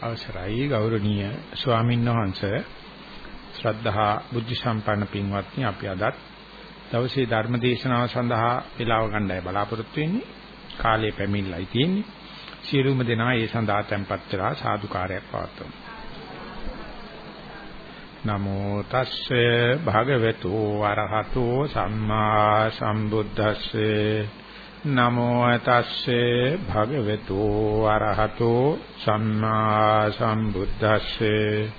අවසරයි ගෞරවනීය ස්වාමීන් වහන්සේ. ශ්‍රද්ධහා බුද්ධ සම්පන්න පින්වත්නි අපි අදත් දවසේ ධර්ම දේශනාව සඳහා වේලාව ගන්නයි බලාපොරොත්තු වෙන්නේ. කාලය පැමිණලා තියෙන්නේ සියලුම දෙනා ඒ සඳහා tempත් වෙලා සාදුකාරයක් පවත්වමු. නමෝ තස්සේ භගවතු වරහතෝ සම්මා සම්බුද්දස්සේ. නමෝ තස්සේ භගවතු අරහතෝ සම්මා සම්බුද්දස්සේ.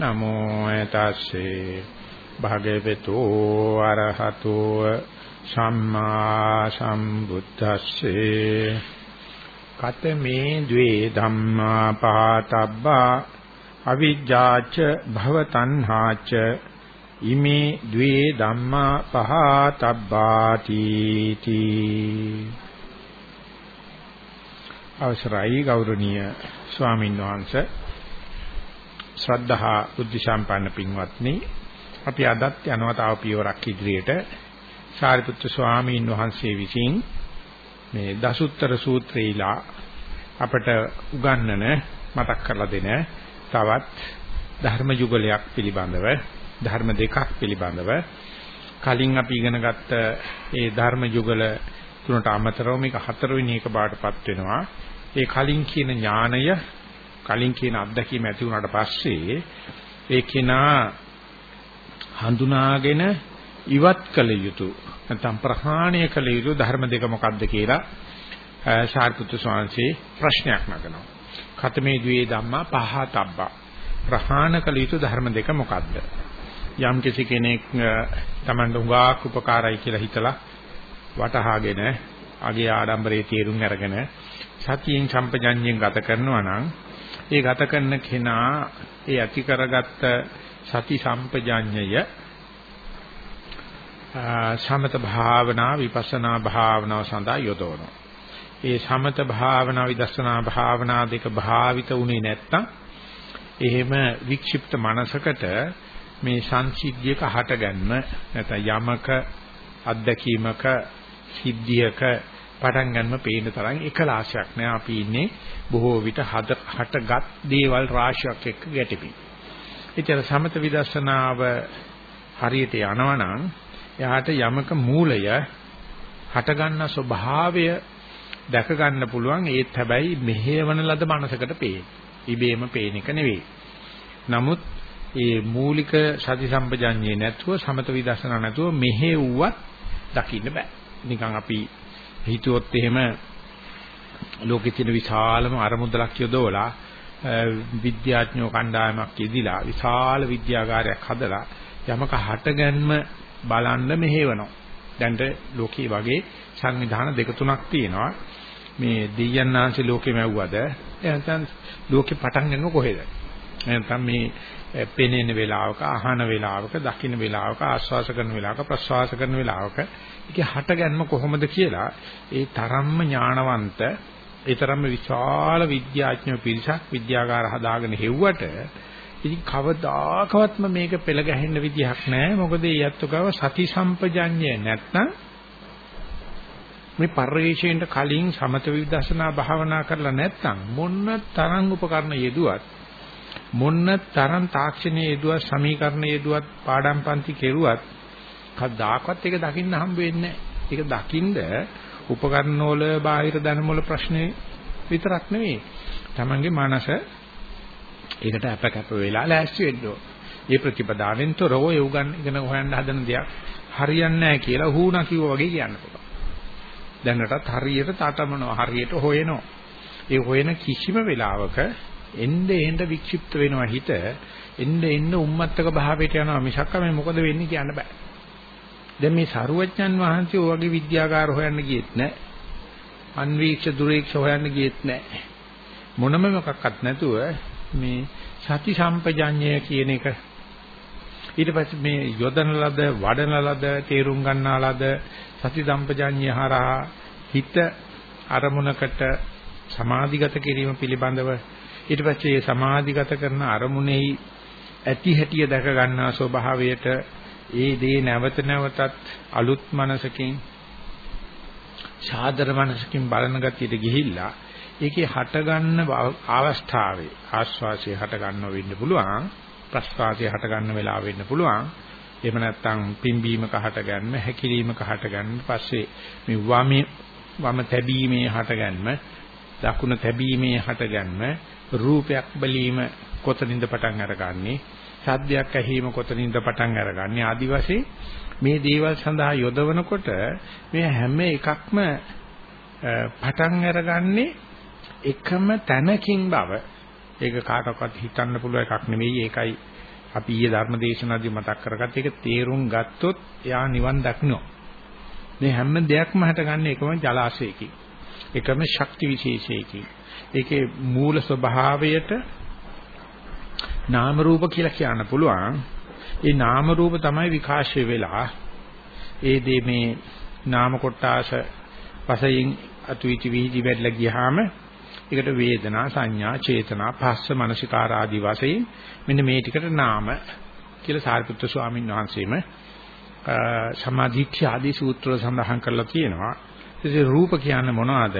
නමෝ තස්සේ භගවතු අරහතෝ සම්මා සම්බුද්දස්සේ. කතමේ ද්වේ ධම්මා පාතබ්බා අවිජ්ජාච භවතණ්හාච ඉමේ ද්වේ ධම්මා පහතබ්බාති තී. අවසරයි ගෞරවනීය ස්වාමීන් වහන්සේ. ශ්‍රද්ධහා බුද්ධ සම්පන්න පින්වත්නි අපි අදත් යනවා තව පියවරක් ඉදිරියට. සාරිපුත්‍ර ස්වාමීන් වහන්සේ විසින් මේ දසුත්තර සූත්‍රයලා අපට උගන්වන මතක් කරලා දෙන තවත් ධර්ම යුගලයක් පිළිබඳව ධර්ම දෙකක් පිළිබඳව කලින් අපි ඉගෙන ගත්ත ඒ ධර්ම යුගල තුනට අමතරව මේක හතරවෙනි එක බාටපත් වෙනවා. ඒ කලින් කියන ඥාණය කලින් කියන අත්දැකීම ඇති වුණාට පස්සේ ඒ කෙනා හඳුනාගෙන ඉවත් කළ යුතු නැත්නම් ප්‍රහාණය කළ යුතු ධර්ම දෙක මොකක්ද කියලා සාරිපුත්තු ස්වාමීන් ප්‍රශ්නයක් නගනවා. ඛතමේ ද්වේ ධම්මා පහතබ්බා ප්‍රහාණ කළ යුතු ධර්ම දෙක මොකක්ද? යම් කිසි කෙනෙක් Tamanට උගාක් උපකාරයි කියලා හිතලා වටහාගෙන අගේ ආඩම්බරයේ තීරුම් අරගෙන සතියෙන් සම්පජඤ්ඤයෙන් ගත කරනවා නම් ඒ ගත කරන කෙනා ඒ ඇති කරගත්ත සති සම්පජඤ්ඤය සමත භාවනා විපස්සනා භාවනාව සඳහා යොදවනවා. ඒ සමත භාවනා විදර්ශනා භාවනා දෙක භාවිත උනේ නැත්තම් එහෙම වික්ෂිප්ත මනසකට මේ සංසිද්ධියක හටගන්න නැත්නම් යමක අත්දැකීමක සිද්ධියක පටන් ගන්නම පේන තරම් එකලාශයක් නෑ අපි ඉන්නේ බොහෝ විට හටගත් දේවල් රාශියක් එක්ක ගැටෙපි. ඒතර සමත විදර්ශනාව හරියට යනවනම් එයාට යමක මූලය හටගන්න ස්වභාවය දැක ගන්න පුළුවන් ඒත් හැබැයි මෙහෙවන ලද මනසකට පේන. ඉබේම පේන එක නෙවෙයි. නමුත් ඒ මූලික සති සම්පජඤ්ඤේ නැතුව සමත විදර්ශනා නැතුව මෙහෙව්වත් දකින්න බෑ. නිකන් අපි හිතුවොත් එහෙම ලෝකෙ තියෙන විශාලම අරමුදලක් යොදවලා විද්‍යාඥයෝ කණ්ඩායමක් යෙදිලා විශාල විද්‍යාගාරයක් හදලා යමක හටගන්ම බලන්න මෙහෙවනවා. දැන්ට ලෝකේ වගේ සංවිධාන දෙක තුනක් තියෙනවා. මේ දෙයයන්ාංශ ලෝකෙ මැව්වද එහෙනම් ලෝකෙ පටන් ගන්නව කොහෙද? එහෙනම් මේ පෙනෙන වෙලාවක, අහන වෙලාවක, දකින්න වෙලාවක, ආස්වාස කරන වෙලාවක, ප්‍රස්වාස කරන වෙලාවක ඒකේ හටගන්ම කොහොමද කියලා ඒ තරම්ම ඥානවන්ත, ඒ තරම්ම විශාල විද්‍යාඥයෝ පිරිසක් විද්‍යාගාර හදාගෙන හෙව්වට ඉතින් කවදාකවත්ම මේක පෙළ ගැහෙන්න විදිහක් නැහැ. මොකද ඒ යත්තුකව සති සම්පජඤ්ඤය නැත්නම් මේ පරිවේශයෙන්ට කලින් සමත විදර්ශනා භාවනා කරලා නැත්නම් මොන්න තරම් උපකරණ යෙදුවත් මොන්න තරම් තාක්ෂණයේ යෙදුවත් සමීකරණ යෙදුවත් පාඩම් පන්ති කෙරුවත් කවදාකවත් ඒක දකින්න හම්බ වෙන්නේ නැහැ. ඒක දකින්ද උපකරණ වල බාහිර දැනුම වල ප්‍රශ්නේ විතරක් නෙවෙයි. Tamange මනස ඒකට අප කැප වෙලා ලෑස්ති වෙන්න ඕන. මේ ප්‍රතිපදාවෙන් තොරව ඒ උගන් ඉගෙන හොයන්න හදන දෙයක් හරියන්නේ නැහැ කියලා හුණා කිව්වා වගේ කියන්න පුළුවන්. දැනටත් හරියට තාතමනවා හරියට හොයනවා. ඒ හොයන කිසිම වෙලාවක එnde එnde වික්ෂිප්ත වෙනවා හිත එnde එnde උම්මත්තක භාවයට යනවා. මිසක් මේ මොකද වෙන්නේ කියන්න බෑ. දැන් මේ සරුවච්චන් වහන්සේ ඔය වගේ විද්‍යාකාර හොයන්න ගියෙත් නෑ. අන්වීක්ෂ දුරීක්ෂ හොයන්න ගියෙත් නෑ. මොනම මොකක්වත් නැතුව මේ සති සම්පජඤ්ඤය කියන එක. ඊට පස්සේ මේ යොදන ලද වඩන ලද තේරුම් ගන්නා ලද සති සම්පජඤ්ඤය හරහා හිත අරමුණකට සමාධිගත කිරීම පිළිබඳව ඊට පස්සේ මේ සමාධිගත කරන අරමුණෙහි ඇති හැටිය දැක ගන්නා ස්වභාවයට ඒ දේ නැවත නැවතත් අලුත් මනසකින් සාදර මනසකින් බලන ගතියට ගිහිල්ලා ඒකේ හටගන්න අවස්ථාවේ ආස්වාසිය හටගන්නව වෙන්න පුළුවන් ප්‍රස්වාසය හටගන්න වෙලාව වෙන්න පුළුවන්. එහෙම නැත්නම් පිම්බීමක හටගන්න හැකිලීමක හටගන්න. පස්සේ මේ වමේ වම තැබීමේ හටගන්න දකුණ තැබීමේ හටගන්න. රූපයක් බැලීම කොතනින්ද පටන් අරගන්නේ? සද්දයක් ඇහිීම කොතනින්ද පටන් අරගන්නේ? ආදි වශයෙන් මේ දේවල් සඳහා යොදවනකොට මේ හැම එකක්ම පටන් අරගන්නේ එකම තැනකින් බව. ඒක කාටවත් හිතන්න පුළුවන් එකක් නෙවෙයි. ඒකයි අපි ඊයේ ධර්ම දේශනාදී මතක් කරගත්ත. එක තේරුම් ගත්තොත් එයා නිවන් දක්නෝ මේ හැම දෙයක්ම හටගන්නේ එකම ජලාශයකින්. එකම ශක්ති විශේෂයකින්. ඒකේ මූල ස්වභාවයට නාම රූප කියලා කියන්න පුළුවන්. ඒ නාම රූප තමයි විකාශය වෙලා ඒ දේ මේ නාම කොටාස වශයෙන් අතුවිචි විහිදි වැඩලා ගියාම ඒකට වේදනා සංඥා චේතනා පස්ස මනසිකාර ආදී වශයෙන් මෙන්න මේ ටිකට නාම කියලා සාරිපුත්‍ර ස්වාමීන් වහන්සේම සමාධිත්‍ය ආදී සූත්‍ර සඳහන් කරලා තියෙනවා. ඉතින් රූප කියන්නේ මොනවද?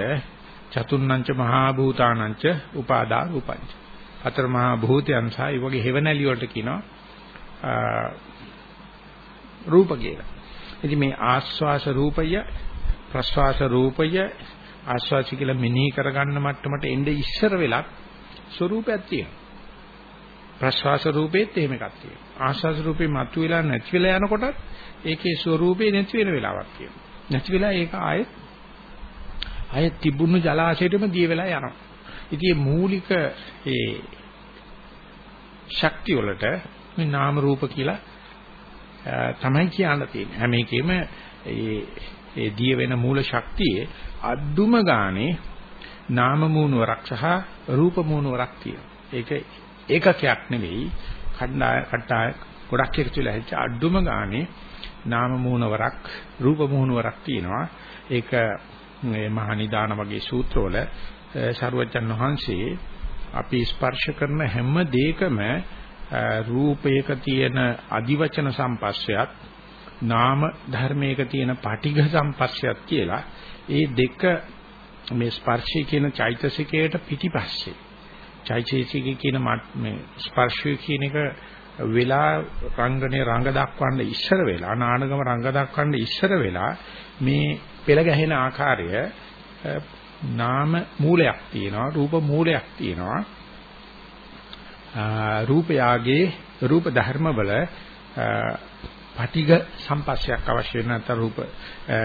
චතුන්නංච මහා භූතානංච උපාදා රූපංච. හතර මහා භූතයන් සහ ඒ වගේ හේවණලි වලට කියනවා රූප කියලා. ඉතින් මේ ආස්වාස රූපය ප්‍රස්වාස රූපය ආස්වාසි කියලා මෙනෙහි කරගන්න මට්ටමට එnde ඉස්සර වෙලක් ස්වરૂපයක් තියෙනවා. ප්‍රස්වාස රූපෙත් එහෙම එකක් තියෙනවා. ආස්වාස රූපේ මතුවලා නැති වෙලා යනකොටත් ඒකේ ස්වરૂපේ නැති වෙන වෙලාවක් තියෙනවා. නැති වෙලා ඒක ආයෙත් ආයෙත් තිබුණු ජලාශයෙටම දිය වෙලා යනවා. ඉතින් මූලික ඒ ශක්තිය වලට මේ නාම රූප කියලා තමයි කියන්න තියෙන්නේ. හැම එකෙම ඒ ඒ දිය වෙන මූල ශක්තියේ අඩුම ගානේ නාම මූණවරක් සහ රූප මූණවරක් තියෙනවා. ඒක ඒකකයක් නෙවෙයි කණ්ඩාය කට්ටාය ගොඩක් එකතු වෙලා හිට අඩුම ගානේ නාම මූණවරක් රූප මූණවරක් තියෙනවා. ඒක මේ මහා නිදාන වගේ සූත්‍රවල සරුවචන් වහන්සේ අපි ස්පර්ශ කරන හැම දෙයකම රූපයක තියෙන අදිවචන සම්පස්සයත් නාම ධර්මයක තියෙන පටිඝ සම්පස්සයත් කියලා ඒ දෙක මේ ස්පර්ශය කියන චෛතසිකයට පිටිපස්සේ. චෛතසිකයේ කියන මේ ස්පර්ශය කියන එක වෙලා රංගනේ රංග දක්වන්න ඉස්සර වෙලා නානගම රංග දක්වන්න ඉස්සර වෙලා මේ පෙළ ගැහෙන ආකාරය නාම මූලයක් තියෙනවා රූප මූලයක් තියෙනවා. රූපයාගේ රූප ධර්ම වල පටිඝ සම්පස්සයක් අවශ්‍ය වෙන නැත්නම් රූප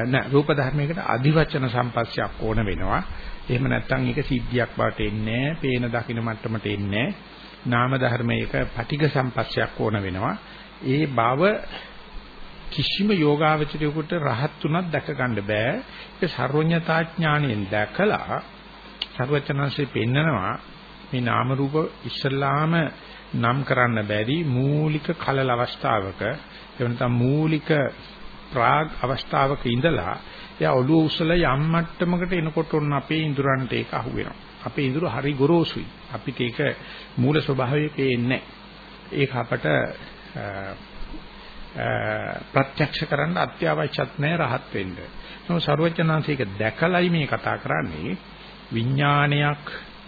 නෑ රූප ධර්මයකට අධිවචන සම්පස්සයක් ඕන වෙනවා. එහෙම නැත්නම් ඒක සිද්ධියක් බවට එන්නේ පේන දකින්න මට්ටමට එන්නේ නාම ධර්මයක පටිඝ සම්පස්සයක් ඕන වෙනවා. ඒ බව කිසිම යෝගාවචරයකට රහත් තුනක් දැක ගන්න බෑ. ඒක සර්වඥතා ඥාණයෙන් දැකලා සර්වචනංශේ පෙන්නනවා මේ නාම රූප ඉස්සල්ලාම නම් කරන්න බැරි මූලික කලල අවස්ථාවක එවනතම් මූලික ප්‍රාග් අවස්ථාවක ඉඳලා එයා ඔළුව උස්සලා යම් මට්ටමකට එනකොට ඔන්න අපේ ඉඳුරන්ට ඒක අහු වෙනවා. අපේ ඉඳුර හරි ගොරෝසුයි. අපිට ඒක මූල ස්වභාවය පේන්නේ ඒක අපට ප්‍රත්‍යක්ෂ කරන්න අත්‍යවශ්‍යත් නැහැ රහත් වෙන්න. නමුත් ਸਰවඥාන්සේක දැකලයි මේ කතා කරන්නේ විඥානයක්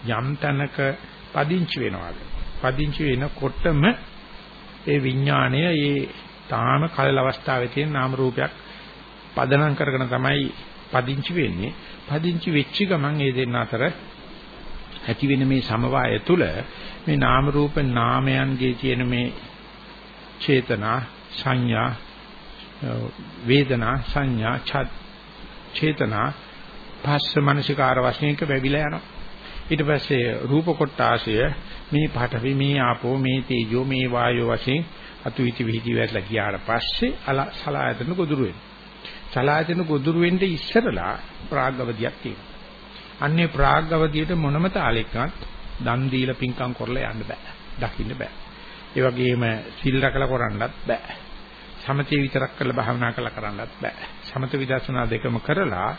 යම් තැනක පදිංචි වෙනවාද? පදිංචි වෙනකොටම ඒ විඥාණය ඒ තාම කලල අවස්ථාවේ තියෙන නාම රූපයක් පදනම් කරගෙන තමයි පදිංචි වෙන්නේ. පදිංචි වෙච්ච ගමන් ඒ දෙන්න අතර ඇති වෙන මේ සමவாய තුල මේ නාම රූප නාමයන්ගේ තියෙන මේ චේතනා සංඥා වේදනා සංඥා ඡත් චේතනා පස්ස මනසිකාර වශයෙන් වැවිලා යනවා. ඊට පස්සේ රූප කොටාශය මේ පාඨවි මේ ආපෝ මේ තේජෝ මේ වායෝ වශයෙන් අතුවිති විහිදි වැටලා ගියාට පස්සේ අල සලායතන ගොදුරු වෙනවා. සලායතන ගොදුරු වෙන්න ඉස්සරලා ප්‍රාග්ගවදියක් තියෙනවා. අන්නේ ප්‍රාග්ගවදියට මොනම තාලෙකවත් දන් දීලා පින්කම් කරලා යන්න බෑ. දකින්න බෑ. ඒ වගේම සිල් රැකලා කරන්නත් බෑ. සමතේ විතරක් කරලා භාවනා කරලා කරන්නත් බෑ. සමත විදර්ශනා දෙකම කරලා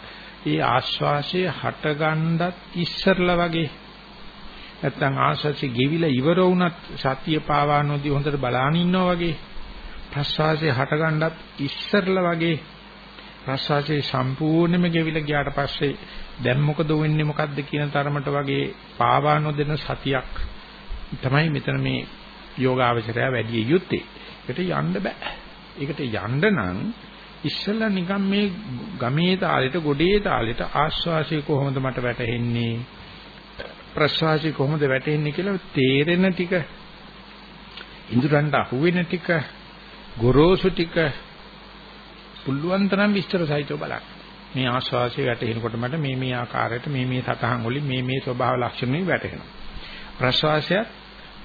ඒ ආශ්වාසයේ හටගන්නත් ඉස්සරලා වගේ. නැත්තම් ආශ්වාසය ගෙවිලා ඉවර වුණත් සතිය පාවා නොදී හොඳට බලාන ඉන්නවා වගේ. ප්‍රශ්වාසය හටගන්නත් ඉස්සරලා වගේ. ප්‍රශ්වාසයේ සම්පූර්ණයෙන්ම ගෙවිලා ගියාට පස්සේ දැන් මොකද වෙන්නේ මොකද්ද කියන තරමට වගේ පාවා නොදෙන සතියක් තමයි මෙතන මේ යෝගාවචරය වැඩි යුත්තේ. ඒකට යන්න බෑ. ඒකට යන්න නම් ඉස්සෙල්ලා නිකන් මේ ගමේ තාලෙට ගොඩේ තාලෙට ආස්වාසිය කොහොමද මට වැටහෙන්නේ ප්‍රසවාසය කොහොමද වැටෙන්නේ කියලා තේරෙන ටික ඉඳුරන්ට අහුවෙන ටික ගොරෝසු ටික පුළුවන් තරම් විස්තර සහිතව බලන්න. මේ ආස්වාසය වැටෙනකොට මට මේ මේ ආකාරයට මේ මේ සතහන් වලින් මේ මේ ස්වභාව ලක්ෂණ වලින් වැටෙනවා. ප්‍රසවාසයත්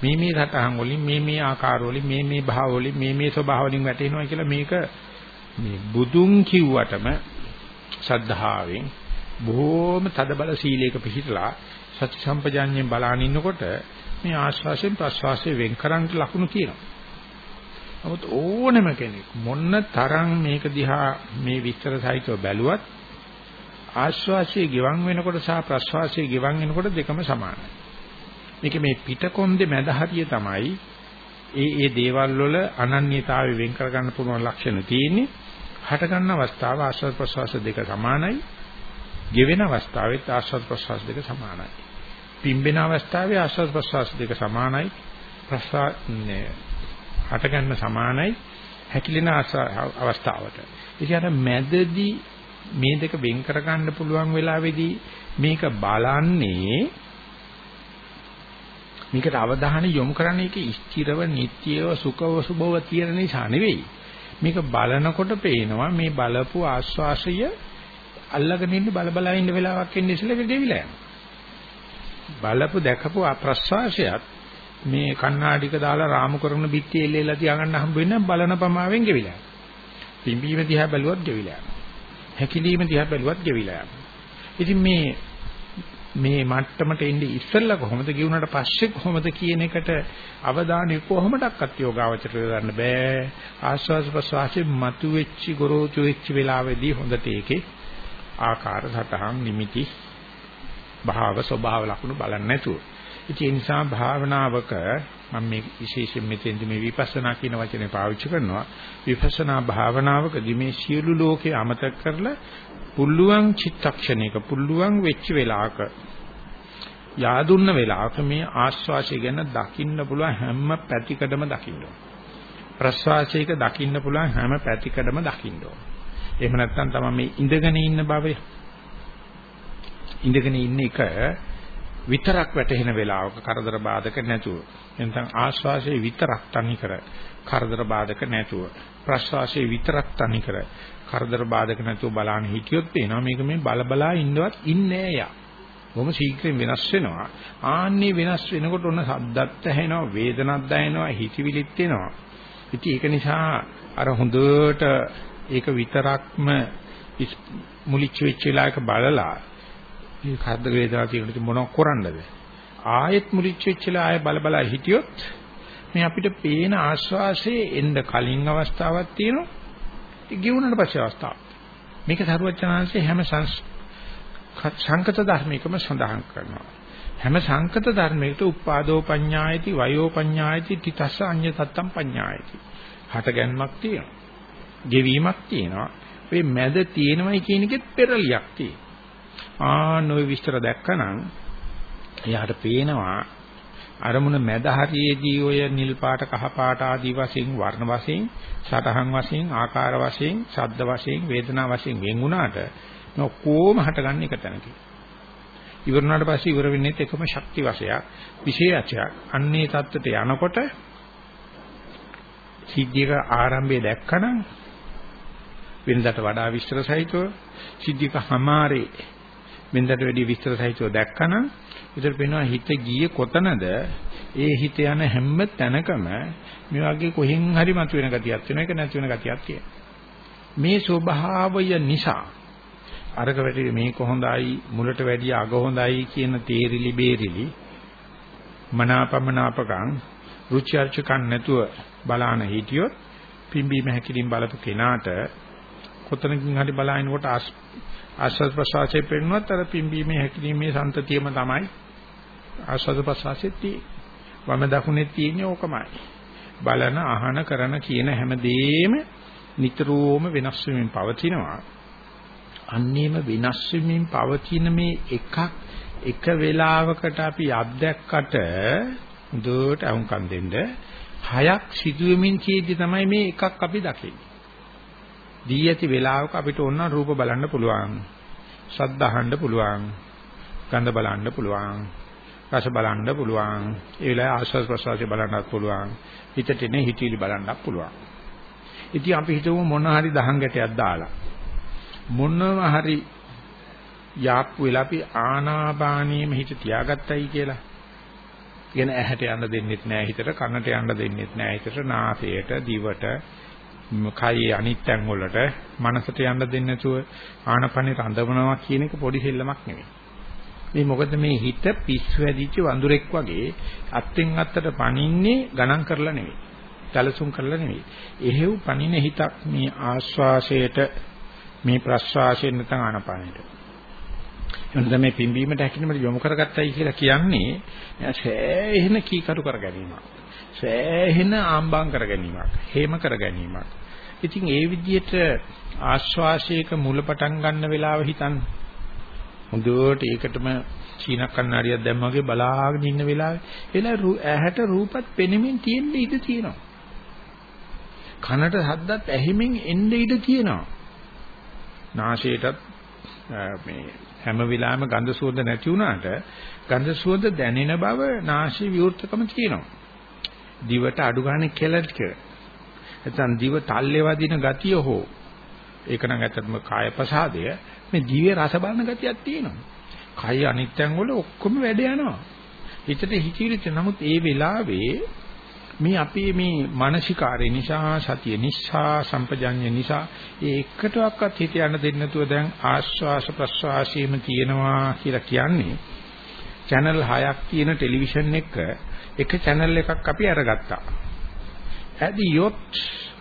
මේ මේ සතහන් වලින් මේ මේ ආකාර වලින් මේ මේ භාව වලින් මේ මේ ස්වභාව වලින් වැටෙනවා කියලා මේක මේ බුදුන් කිව්වටම සද්ධාවෙන් බොහෝම තදබල සීලයක පිහිටලා සති සම්පජාඤ්ඤයෙන් බලාගෙන ඉන්නකොට මේ ආශ්වාසයෙන් ප්‍රශ්වාසයෙන් වෙන් කරන්න ලකුණු තියෙනවා. නමුත් ඕනම කෙනෙක් මොන්න තරම් මේක දිහා මේ විස්තර සහිතව බැලුවත් ආශ්වාසයේ ගිවන් වෙනකොට සහ ප්‍රශ්වාසයේ ගිවන් වෙනකොට දෙකම සමානයි. මේක මේ පිටකොන්දේ මැද හරිය තමයි ඒ ඒ දේවල් වල අනන්‍යතාවය වෙන් කර ගන්න පුළුවන් ලක්ෂණ තියෙන්නේ. හට ගන්න අවස්ථාව ආශ්වාස ප්‍රශ්වාස දෙක සමානයි. ගෙවෙන අවස්ථාවෙත් ආශ්වාස ප්‍රශ්වාස දෙක සමානයි. පිම්බෙන අවස්ථාවේ ආශ්වාස ප්‍රශ්වාස දෙක සමානයි. ප්‍රශ්වාස හට ගන්න සමානයි. හැකිලෙන අවස්ථාවට. ඉතින් අර මැදදී මේ දෙක වෙන් කර ගන්න පුළුවන් වෙලාවේදී මේක බලන්නේ මේකට අවධානය යොමු කරන්නේ ඒක ස්ථිරව නිට්ටියව සුඛව සුභව තියෙන නිසා නෙවෙයි. මේක බලනකොට පේනවා මේ බලපු ආස්වාසය අල්ලගෙන ඉන්න බල බල ඉන්න වෙලාවක් එන්නේ ඉස්සෙල්ලා ගෙවිලා යනවා. බලපු දැකපු ප්‍රස්වාසයත් මේ කණ්ණාඩික දාලා රාමු කරන බිත්තිය එල්ලෙලා තියාගන්න හම්බ වෙන්නේ බලන පමාවෙන් ගෙවිලා යනවා. පිම්බීම දිහා බැලුවත් ගෙවිලා යනවා. හැකිලිම දිහා බැලුවත් ගෙවිලා යනවා. ඉතින් මේ මේ මට්ටමට එන්නේ ඉස්සෙල්ලා කොහොමද ගියුණාට පස්සේ කොහොමද කියන එකට අවධානය කොහොමඩක්වත් යෝගාවචර ගන්න බෑ. ආස්වාස් ප්‍රසවාසයේ මතු වෙච්චි ගොරෝචු වෙච්ච වෙලාවේදී හොඳට ඒකේ ආකාර සටහන් නිමිති භාව ස්වභාව ලක්ෂණ බලන්නේ නැතුව. ඉතින් ඒ නිසා භාවනාවක මම මේ විශේෂයෙන් මෙතෙන්දි මේ විපස්සනා කියන වචනේ පාවිච්චි කරනවා. විපස්සනා භාවනාවකදී මේ සියලු ලෝකේ අමතක කරලා පුළුවන් චිත්තක්ෂණයක පුළුවන් වෙච්ච වෙලාවක යාදුන්න වෙලාවක මේ ආස්වාසය ගැන දකින්න පුළුවන් හැම පැතිකඩම දකින්න ප්‍රස්වාසයක දකින්න පුළුවන් හැම පැතිකඩම දකින්න එහෙම නැත්නම් තමයි මේ ඉඳගෙන ඉන්න බවේ ඉඳගෙන ඉන්න එක විතරක් වැටෙන වෙලාවක කරදර බාධක නැතුව එතන ආශ්වාසයේ විතරක් තනි කර කරදර බාධක නැතුව ප්‍රශ්වාසයේ විතරක් තනි කර කරදර බාධක නැතුව බලන්න හිටියොත් පේනවා මේක මේ බල බලා ඉන්නවත් ඉන්නේ යා. බොහොම ශීඝ්‍රයෙන් වෙනස් වෙනවා. ආන්නේ වෙනස් වෙනකොට ඔන්න සද්දත් ඇහෙනවා, වේදනත් දැනෙනවා, හිතවිලිත් එනවා. ඉතින් ඒක නිසා අර හොඳට ඒක විතරක්ම මුලිච්ච වෙච්ච වෙලාවක බලලා මේ කද්ද වේදනාව තියෙනකොට මොනව කරන්නද? ආයෙත් මුලිච්ච වෙච්චලා ආයෙ බල බල හිටියොත් මේ අපිට පේන ආශ්වාසයේ එන්න කලින් අවස්ථාවක් තියෙනවා. ඒ ගෙවුනට පස්සේ අවස්ථාවක්. මේක සරුවචනාංශයේ හැම සංකත ධර්මයකම සඳහන් කරනවා. හැම සංකත ධර්මයකට උපාදෝ පඤ්ඤායති වයෝ පඤ්ඤායති තිතස්ස අඤ්ඤ තත්තම් පඤ්ඤායති. හට ගැනීමක් තියෙනවා. ගෙවීමක් තියෙනවා. මේ මැද තියෙනවයි කියන එකෙත් පෙරලියක් තියෙනවා. ආ නොයි විස්තර දැක්කනම් එයාට පේනවා අරමුණ මැද හරියේදී ඔය නිල් පාට කහ පාට ආදී වශයෙන් වර්ණ වශයෙන් සටහන් වශයෙන් ආකාර වශයෙන් ශබ්ද වශයෙන් වේදනා වශයෙන් වෙන් වුණාට මේ ඔක්කොම හටගන්න එක තැනකින් ඉවරනාට පස්සේ ඉවර වෙන්නේ එකම ශක්ති වශයක් විශේෂයක්. අන්නේ தත්ත්වයට යනකොට සිද්ධියක ආරම්භය දැක්කනම් වෙනදට වඩා විස්තර සහිතව සිද්ධියක හැමාරේ වෙනදට වැඩි විස්තර සහිතව දැක්කනම් ඒතර පේනවා හිත ගියේ කොතනද? ඒ හිත යන හැම තැනකම මේ වගේ කොහෙන් හරි මතුවෙන ගතියක් වෙන එක නැති වෙන ගතියක් තියෙනවා. මේ ස්වභාවය නිසා අරක වැඩි මේක හොඳයි මුලට වැඩිය අග හොඳයි කියන තේරිලි බේරිලි මනාපමනාපකම් රුචි අරුචිකම් නැතුව බලාන හිටියොත් පිම්බීම හැකිලින් බලපු කෙනාට කොතනකින් හරි බලාගෙනකොට ආස්වාද ප්‍රසවාසයේ පෙන්නුවත් අර පිම්බීමේ හැකිලිමේ සම්තතියම තමයි ආස්වාද ප්‍රසවාසයේ තියෙන්නේ. වම දකුණේ තියෙන්නේ ඕකමයි. බලන අහන කරන කියන හැම දෙෙම නිතරම වෙනස් වෙමින් පවතිනවා. අන්නේම වෙනස් වෙමින් පවතින මේ එකක් එක වෙලාවකට අපි අත්දැක්කට දුවට අහුම්කම් දෙන්න හයක් සිදුවෙමින් කීදී තමයි මේ එකක් අපි දකින්නේ. දී ඇති වෙලාවක අපිට ඕන රූප බලන්න පුළුවන්. ශබ්ද අහන්න පුළුවන්. ගන්ධ බලන්න පුළුවන්. රස බලන්න පුළුවන්. ඒ වෙලාවේ ආස්වාද ප්‍රසවාසය බලන්නත් පුළුවන්. හිතට එන හිතවිලි බලන්නත් පුළුවන්. ඉතින් අපි හිතමු මොන හරි දහං ගැටයක් දාලා මොනම හරි යාප්පු වෙලා අපි ආනාපානියම හිත තියාගත්තයි කියලා. කියන ඇහැට යන්න දෙන්නෙත් නෑ හිතට කනට යන්න දෙන්නෙත් නෑ හිතට නාසයට දිවට කයේ අනිත් තැන් වලට මනසට යන්න දෙන්නේ නැතුව ආනපනේ රඳවනවා කියන එක පොඩි සෙල්ලමක් නෙවෙයි. මේ මොකද මේ හිත පිස්සු ඇදිච්ච වඳුරෙක් වගේ අත්ෙන් අත්තට පනින්නේ ගණන් කරලා නෙවෙයි. සැලසුම් කරලා නෙවෙයි. එහෙව් පනින හිතක් මේ ආස්වාසයට මේ ප්‍රස්වාසයෙන් නැත්නම් ආනපානෙට. එතන මේ පිම්බීමට හැකිනමට යොමු කරගත්තයි කියලා කියන්නේ සෑහෙන කීකරු කර ගැනීමක්. සෑහෙන ආම්බම් කර ගැනීමක්. හේම කර ගැනීමක්. ඉතින් ඒ විදිහට ආශ්වාසයක මුල පටන් ගන්න වෙලාව හිතන්න. හොඳට ඒකටම චීන කන්නඩියක් දැම්ම වගේ බලාගෙන ඉන්න වෙලාවේ එලා ඇහැට රූපත් පෙනෙමින් තියෙන්න ඉඩ තියෙනවා. කනට ශබ්දත් ඇහිමින් එන්න ඉඩ තියෙනවා. නාසයටත් මේ හැම වෙලාවෙම ගඳ සුවඳ නැති වුණාට ගඳ සුවඳ දැනෙන බව නාසී විවෘතකම තියෙනවා. දිවට අඩු ගන්න කෙලට නැත්නම් දිව තල්ලේ වදින ගතිය හෝ ඒක නම් ඇත්තටම කාය ප්‍රසාදය මේ දිවේ රස බලන ගතියක් තියෙනවා. කය අනිත්‍යං වල ඔක්කොම වැඩ යනවා. හිතට හිතිරිච්ච නමුත් ඒ වෙලාවේ මේ අපේ මේ මානසිකාරය නිසා සතිය නිසා සම්පජඤ්ඤය නිසා ඒ එකටවත් හිත යන්න දෙන්නේ නැතුව දැන් ආශ්වාස ප්‍රශ්වාසයේම තියෙනවා කියලා කියන්නේ channel 6ක් තියෙන ටෙලිවිෂන් එක එක channel එකක් අපි අරගත්තා. ඇදියොත්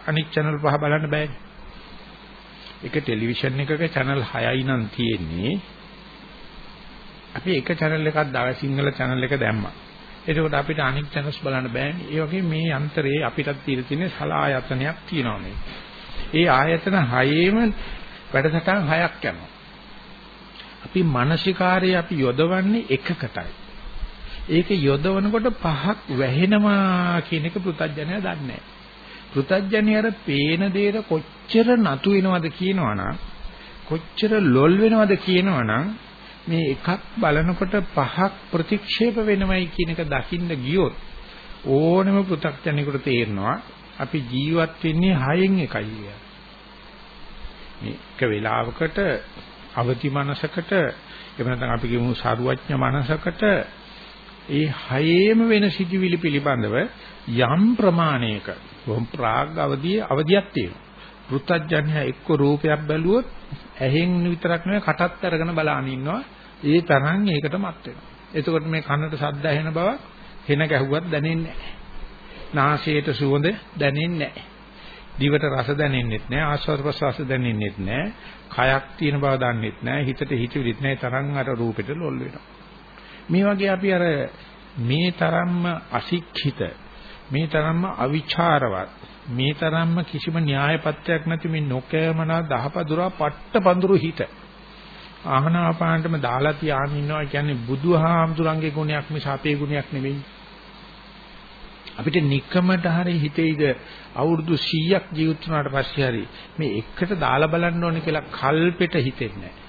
අනිත් channel පහ බලන්න බෑනේ. එක ටෙලිවිෂන් එකක channel 6යි නම් තියෙන්නේ. අපි එක channel එකක් දාලා සිංහල channel එක දැම්මා. එතකොට අපිට අනික් channels බලන්න බෑනේ. ඒ වගේ මේ යන්ත්‍රයේ අපිටත් තියලා තියෙන සලායතනයක් තියෙනවා මේ. ඒ ආයතන හයේම වැඩසටහන් හයක් යනවා. අපි මානසිකාරයේ අපි යොදවන්නේ එකකටයි. ඒක යොදවනකොට පහක් වැහෙනවා කියන එක පෘථජ්ජනය දන්නේ නැහැ. පෘථජ්ජනය අර පේන දේට කොච්චර නතු වෙනවද කියනවනම් කොච්චර ලොල් වෙනවද කියනවනම් මේ එකක් බලනකොට පහක් ප්‍රතික්ෂේප වෙනවයි කියන එක දකින්න ගියොත් ඕනම පෘථග්ජනෙකුට තේරෙනවා අපි ජීවත් වෙන්නේ හයෙන් එකයි කියලා. මේ එක වෙලාවකට අවදි මනසකට එහෙම නැත්නම් අපි කියමු සාරුවඥ මනසකට ඒ හයේම වෙන සිටිවිලි පිළිබඳව යම් ප්‍රමාණයක බොහොම ප්‍රාග් අවදිය අවදියක් තියෙනවා. පෘථජ්ජන්‍ය එක්ක රූපයක් බැලුවොත් ඇහෙන් විතරක් නෙවෙයි කටත් අරගෙන බලාගෙන ඉන්නවා. ඒ තරම් ඒකට මත් වෙනවා. එතකොට මේ කනට ශබ්ද ඇහෙන බව හෙන ගැහුවත් දැනෙන්නේ නැහැ. නාසයට සුවඳ දැනෙන්නේ නැහැ. දිවට රස දැනෙන්නෙත් නැහැ. ආස්වාද ප්‍රසවාස දැනෙන්නෙත් නැහැ. කයක් තියෙන බව දන්නෙත් නැහැ. හිතට හිතවිලිත් නැහැ. තරම් අර රූපෙට ලොල් වෙනවා. මේ වගේ අපි අර මේ තරම්ම අශික්ෂිත මේ තරම්ම අවිචාරවත් මේ තරම්ම කිසිම න්‍යායපත්‍යක් නැති මේ නොකෑමනා දහපදුරා පට්ට පඳුරු හිත ආහනාපානටම දාලා තියාගෙන ඉන්නවා කියන්නේ බුදුහාමුදුරන්ගේ ගුණයක් මිස අපේ ගුණයක් නෙවෙයි. අපිට නිකමට හරි හිතේද අවුරුදු 100ක් ජීවත් වුණාට පස්සේ හරි මේ එකට දාලා බලන්න ඕනේ කියලා කල්පෙට හිතෙන්නේ නැහැ.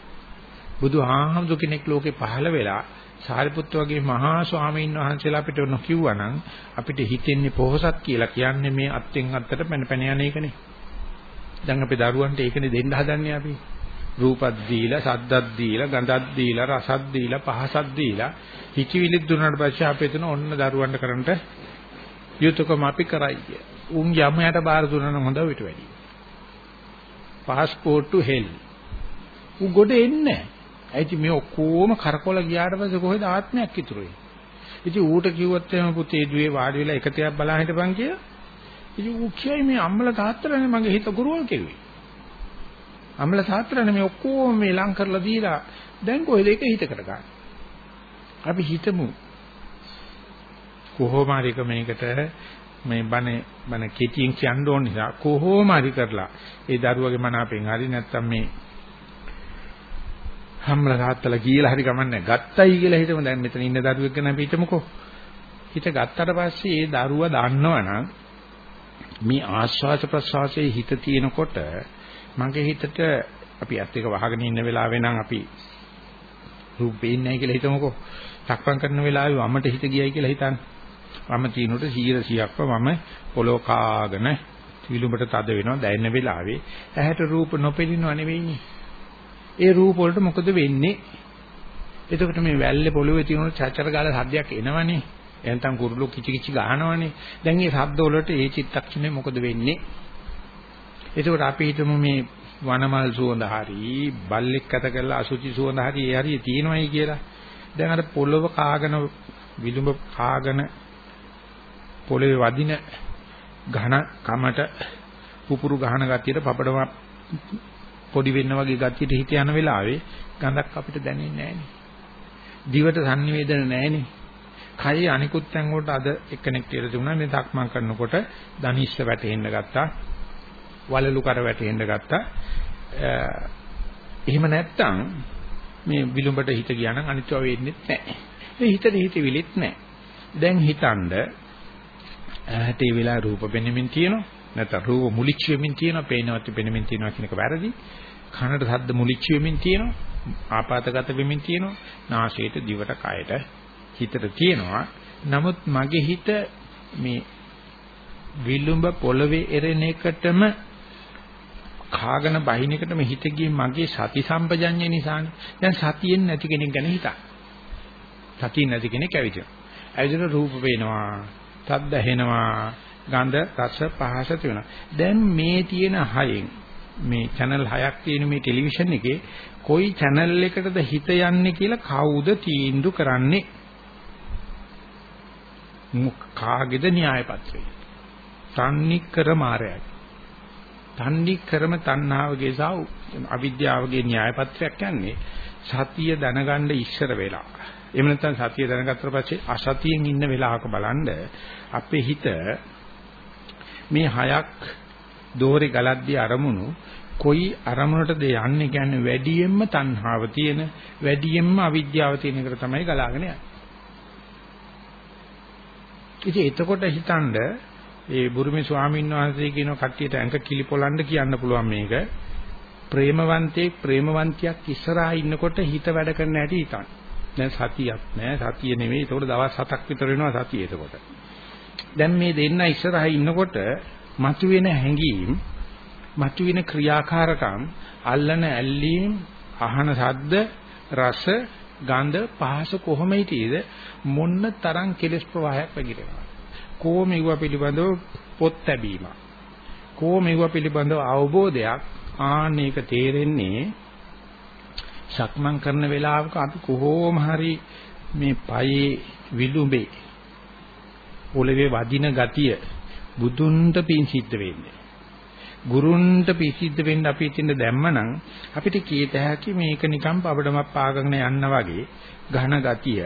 බුදුහාමුදුර කෙනෙක් ලෝකේ පහළ වෙලා සාරිපුත්තු වගේ මහා ස්වාමීන් වහන්සේලා අපිට නොකියුවනම් අපිට හිතෙන්නේ පොහසත් කියලා කියන්නේ මේ අත්ෙන් අත්තට පැන පැන යන එකනේ. දැන් අපි දරුවන්ට ඒකනේ දෙන්න හදන්නේ අපි. රූපත් දීලා, සද්දත් දීලා, ගඳත් දීලා, රසත් දීලා, පහසත් දීලා හිතවිලිත් දුන්නාට පස්සේ අපි එතන ඔන්න දරුවන්ට කරන්ට යුතුයකම අපි කරයි කිය. උන් යමයට බාර දුන්නා නම් හොඳ විට වැඩි. පාස්පෝර්ට් ටු හෙල්. උ ගොඩ එන්නේ නැහැ. ඇයි මේ ඔක්කොම කරකොල ගියාට පස්සේ කොහෙද ආත්මයක් ඉතුරු වෙන්නේ? ඉතින් ඌට කිව්වොත් එහෙම පුතේ දුවේ වාඩි වෙලා එකතියක් බලා හිටපන් කියලා. ඉතින් ඌ කියයි මේ අම්මලා තාත්තලානේ මගේ හිත ගුරුවල් කෙරුවේ. අම්ල සාත්‍රනේ මේ ඔක්කොම මේ ලං කරලා දීලා දැන් කොහෙද ඒක හිතකට ගන්න. අපි හිතමු කොහොම හරි මේකට මේ බණ බණ කෙටියෙන් කියන්න ඕන නිසා කොහොම හරි කරලා ඒ දරුවගේ මන අපෙන් හරි නැත්තම් මේ අම්මලා තාත්තලා කියලා හරි කමන්නේ ගත්තයි කියලා හිතමු දැන් මෙතන ඉන්න දරුවෙක් ගැන අපි හිතමුකෝ හිත ගත්තට පස්සේ ඒ දරුවා දන්නවනම් මේ ආස්වාද ප්‍රසවාසයේ හිත තියෙනකොට මගේ හිතට අපි ඇත්ත එක වහගෙන ඉන්න වෙලාවේ නම් අපි රූප පේන්නේ නැහැ කියලා හිතමුකෝ. සක්මන් කරන වෙලාවේ වමට හිත ගියයි කියලා හිතන්න. වම තිනුට 100%ක්ම වම පොළොව කාගෙන විලුඹට තද වෙනවා දැනෙන වෙලාවේ ඇහැට රූප නොපෙනෙනව නෙවෙයිනේ. ඒ රූප වලට මොකද වෙන්නේ? එතකොට මේ වැල්ලේ පොළොවේ තියෙන චචර ගාලා සද්දයක් එනවනේ. එනතම් කුරුළු කිචි කිචි ගහනවනේ. දැන් මේ ශබ්ද වලට ඒ චිත්තක්ෂණය මොකද වෙන්නේ? එතකොට අපි හිතමු මේ වනමල් සුවඳ හරි බල්ලෙක් කත කරලා අසුචි සුවඳ හරි ඒ හරිය තියෙනවයි කියලා. දැන් අර පොළව කාගෙන විලුඹ කාගෙන පොළවේ වදින ඝන කමට පුපුරු ගහන ගතියට පපඩම පොඩි වෙන්න වගේ ගතියට හිත යන වෙලාවේ ගඳක් අපිට දැනෙන්නේ නැහනේ. දිවට sannivedana නැහනේ. කයි අනිකුත් තැන් වලට අද එක්කෙනෙක් කියලා දුන්නා මේ තක්මන් කරනකොට දනිස්ස වැටෙන්න ගත්තා. වලලු කර වැටෙන්න ගත්තා. එහෙම නැත්තම් මේ විලුඹට හිත ගියා නම් අනිත්ව වෙන්නේ නැහැ. ඒ හිතට හිතවිලිත් නැහැ. දැන් හිතනද ඇහැට ඒ වෙලාව රූප පෙනෙමින් තියෙනවා. නැත්නම් රූප මුලිච්ච වෙමින් තියෙනවා. පේනවත් පෙනෙමින් තියෙනවා කියන එක වැරදි. කනට ශබ්ද මුලිච්ච වෙමින් තියෙනවා. ආපాతගත වෙමින් තියෙනවා. නාසයට දිවට කයට හිතට තියෙනවා. නමුත් මගේ හිත මේ විලුඹ පොළවේ එරෙන එකටම කාගෙන බහින එකටම හිත ගියේ මගේ සති සම්පජඤ්ඤය නිසානේ. දැන් සතියෙන් නැති කෙනෙක් ගැන හිතා. සතිය නැති කෙනෙක් ඇවිදිනවා. ඇවිදින රූප පේනවා, ශබ්ද ඇහෙනවා, ගන්ධ, රස, පහස තියෙනවා. දැන් මේ තියෙන හයෙන් මේ channel හයක් තියෙන මේ ටෙලිවිෂන් එකේ කොයි channel එකටද හිත යන්නේ කියලා කවුද තීන්දුව කරන්නේ? කාගේද න්‍යාය පත්‍රය? තන්නිකර මායයි. තන්දි ක්‍රම තණ්හාවගේ සහ අවිද්‍යාවගේ න්‍යාය පත්‍රයක් යන්නේ සතිය දැනගන්න ඉස්සර වෙලා. එහෙම නැත්නම් සතිය දැනගත්තට පස්සේ අසතියෙන් ඉන්න වෙලාවක බලන්න අපේ හිත මේ හයක් දෝරේ ගලද්දී අරමුණු කොයි අරමුණටද යන්නේ කියන්නේ වැඩියෙන්ම තණ්හාව තියෙන වැඩියෙන්ම අවිද්‍යාව තියෙන එකට තමයි ගලාගෙන යන්නේ. ඉතින් එතකොට හිතනද ඒ බුරුමේ ස්වාමීන් වහන්සේ කියන කට්ටියට ඇඟ කිලිපොලන්න කියන්න පුළුවන් මේක. ප්‍රේමවන්තේ ප්‍රේමවන්තියක් ඉස්සරහා ඉන්නකොට හිත වැඩ කරන්න හැටි හිතන්න. දැන් සතියක් නෑ සතිය නෙවෙයි. ඒකට දවස් 7ක් විතර වෙනවා සතිය එතකොට. දැන් මේ දෙන්න ඉස්සරහා ඉන්නකොට මතුවෙන හැඟීම් මතුවෙන ක්‍රියාකාරකම් අල්ලන ඇල්ලීම් අහන ශබ්ද රස ගන්ධ පහස කොහොම හිටියේද මොන්න තරම් කෙලස් ප්‍රවාහයක් වැగిරෙනවා කෝ මෙව පිළිබඳව පොත් ලැබීම. කෝ මෙව පිළිබඳව අවබෝධයක් ආනේක තේරෙන්නේ සක්මන් කරන වෙලාවක අපි කොහොම හරි මේ පයේ විලුඹේ පොළවේ වදින ගතිය බුදුන්ට පින් සිද්ධ වෙන්නේ. ගුරුන්ට පින් සිද්ධ වෙන්න අපි ඉතින් දැම්මනම් අපිට කීත හැකි මේක නිකන් පබඩමක් පාගගෙන යන්න වගේ ඝන ගතිය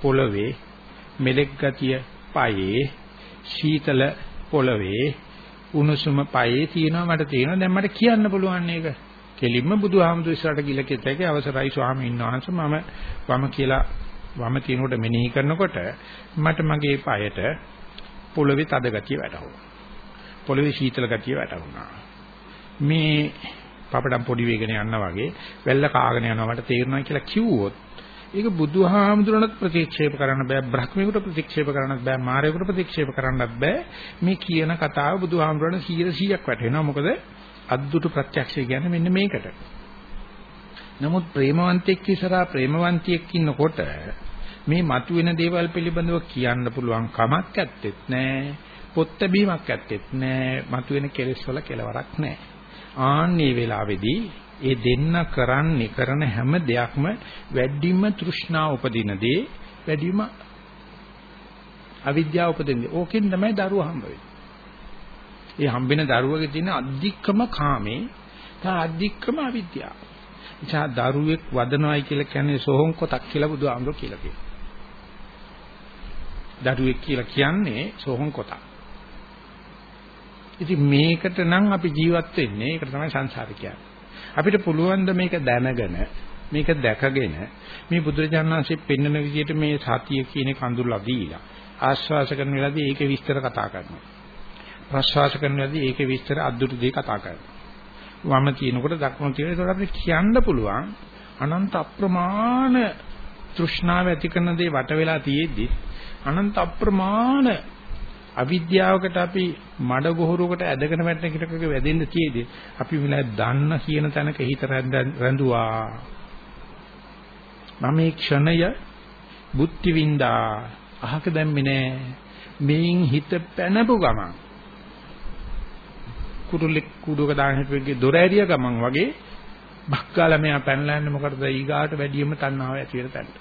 පොළවේ මෙලෙක් ගතිය පයේ සීතල පොළවේ උණුසුම පයේ තියෙනවා මට තියෙනවා දැන් මට කියන්න පුළුවන් මේක. කෙලින්ම බුදුහාමුදුර ඉස්සරහට ගිල කෙතේක අවසරයි ස්වාමීන් වහන්සේ මම වම කියලා වම තිනකොට මෙනෙහි කරනකොට මට මගේ পায়ට පොළවේ තද ගතිය වැටහුණා. පොළවේ සීතල ගතිය වැටහුණා. මේ පපඩම් පොඩි වේගන යනවා වගේ වැල්ල කාගෙන යනවා මට තේරෙනවා කියලා කිව්වොත් ඒක බුදුහාමුදුරණත් ප්‍රතික්ෂේප කරන්න බෑ බ්‍රහ්මිකුට ප්‍රතික්ෂේප කරන්නත් බෑ මාරේකුට ප්‍රතික්ෂේප කරන්නත් බෑ මේ කියන කතාව බුදුහාමුදුරණ 100%ක් වැටෙනවා මොකද අද්දුට ප්‍රත්‍යක්ෂය කියන්නේ මෙන්න මේකට නමුත් ප්‍රේමවන්තෙක් ඉස්සරහා ප්‍රේමවන්තියෙක් ඉන්නකොට මේ මතුවෙන දේවල් පිළිබඳව කියන්න පුළුවන් කමක් ඇත්තෙත් නෑ පොත් බැීමක් ඇත්තෙත් නෑ මතුවෙන කෙලෙස් වල කෙලවරක් නෑ ආන්නේ වෙලාවේදී ඒ දෙන්න කරන්නේ කරන හැම දෙයක්ම වැඩිම තෘෂ්ණාව උපදින දේ වැඩිම අවිද්‍යාව උපදින්නේ. ඕකෙන් තමයි දරුවා හම්බ වෙන්නේ. ඒ හම්බෙන දරුවගේ තියෙන අධික්කම කාමේ තා අධික්කම අවිද්‍යාව. එචා දරුවෙක් වදනවයි කියලා කියන්නේ සෝහොන් කොටක් කියලා බුදුහාමුදුරුවෝ කියලා කියනවා. දරුවෙක් කියලා කියන්නේ සෝහොන් කොටක්. ඉතින් මේකට නම් අපි ජීවත් වෙන්නේ ඒකට තමයි සංසාරේ කියන්නේ. අපිට පුළුවන් ද මේක දැනගෙන මේක දැකගෙන මේ බුදුරජාණන් වහන්සේ පෙන්වන විදිහට මේ සතිය කියන කඳුලා දීලා ආශ්වාස කරන වෙලාවදී ඒකේ විස්තර කතා කරනවා. ප්‍රශ්වාස කරන වෙලාවදී ඒකේ විස්තර අද්දුරු දෙය කතා කරනවා. වම තිනකොට දකුණ තියෙන. ඒකට අපිට කියන්න පුළුවන් අනන්ත අප්‍රමාණ තෘෂ්ණාව ඇති කරන දේ වට වෙලා තියෙද්දි අනන්ත අප්‍රමාණ අවිද්‍යාවකට අපි මඩ ගොහරුවකට ඇදගෙන වැටෙන කිටකක වැදෙන්න තියෙදි අපි විලා දන්න කියන තැනක හිත රැඳුවා මම මේ ක්ෂණය බුද්ධි වින්දා අහක දැම්මේ නෑ මේන් හිත පැනපු ගමන් කුරුල්ලෙක් කුඩුවක දාන හිටුවෙක්ගේ දොර ඇරිය ගමන් වගේ බක්කාලා මෙයා පැනලා යන්නේ මොකටද ඊගාට වැඩියෙන්ම තණ්හාව ඇති වෙන තැනට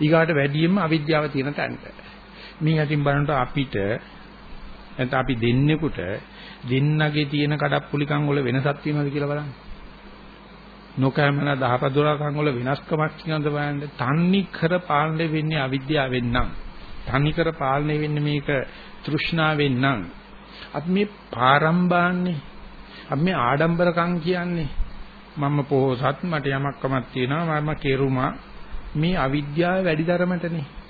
ඊගාට වැඩියෙන්ම අවිද්‍යාව තියෙන තැනට මේ අතින් බලනකොට අපිට නැත්නම් අපි දෙන්නෙකුට දෙන්නගේ තියෙන කඩප්පුලිකම් වල වෙනසක් තියෙනවද කියලා බලන්න. නොකෑමන 10 12 වල වෙනස්කමක් කියනද බලන්න. තන්නි කර පාලනය වෙන්නේ අවිද්‍යාවෙන් නම්. තන්නි කර පාලනය වෙන්නේ මේක තෘෂ්ණාවෙන් නම්. අපි මේ පාරම්බාන්නේ අපි මේ ආඩම්බරකම් කියන්නේ මම පොහොසත් මට යමක් කමක් තියෙනවා මම කෙරුමා මේ අවිද්‍යාව වැඩි ධර්මතනේ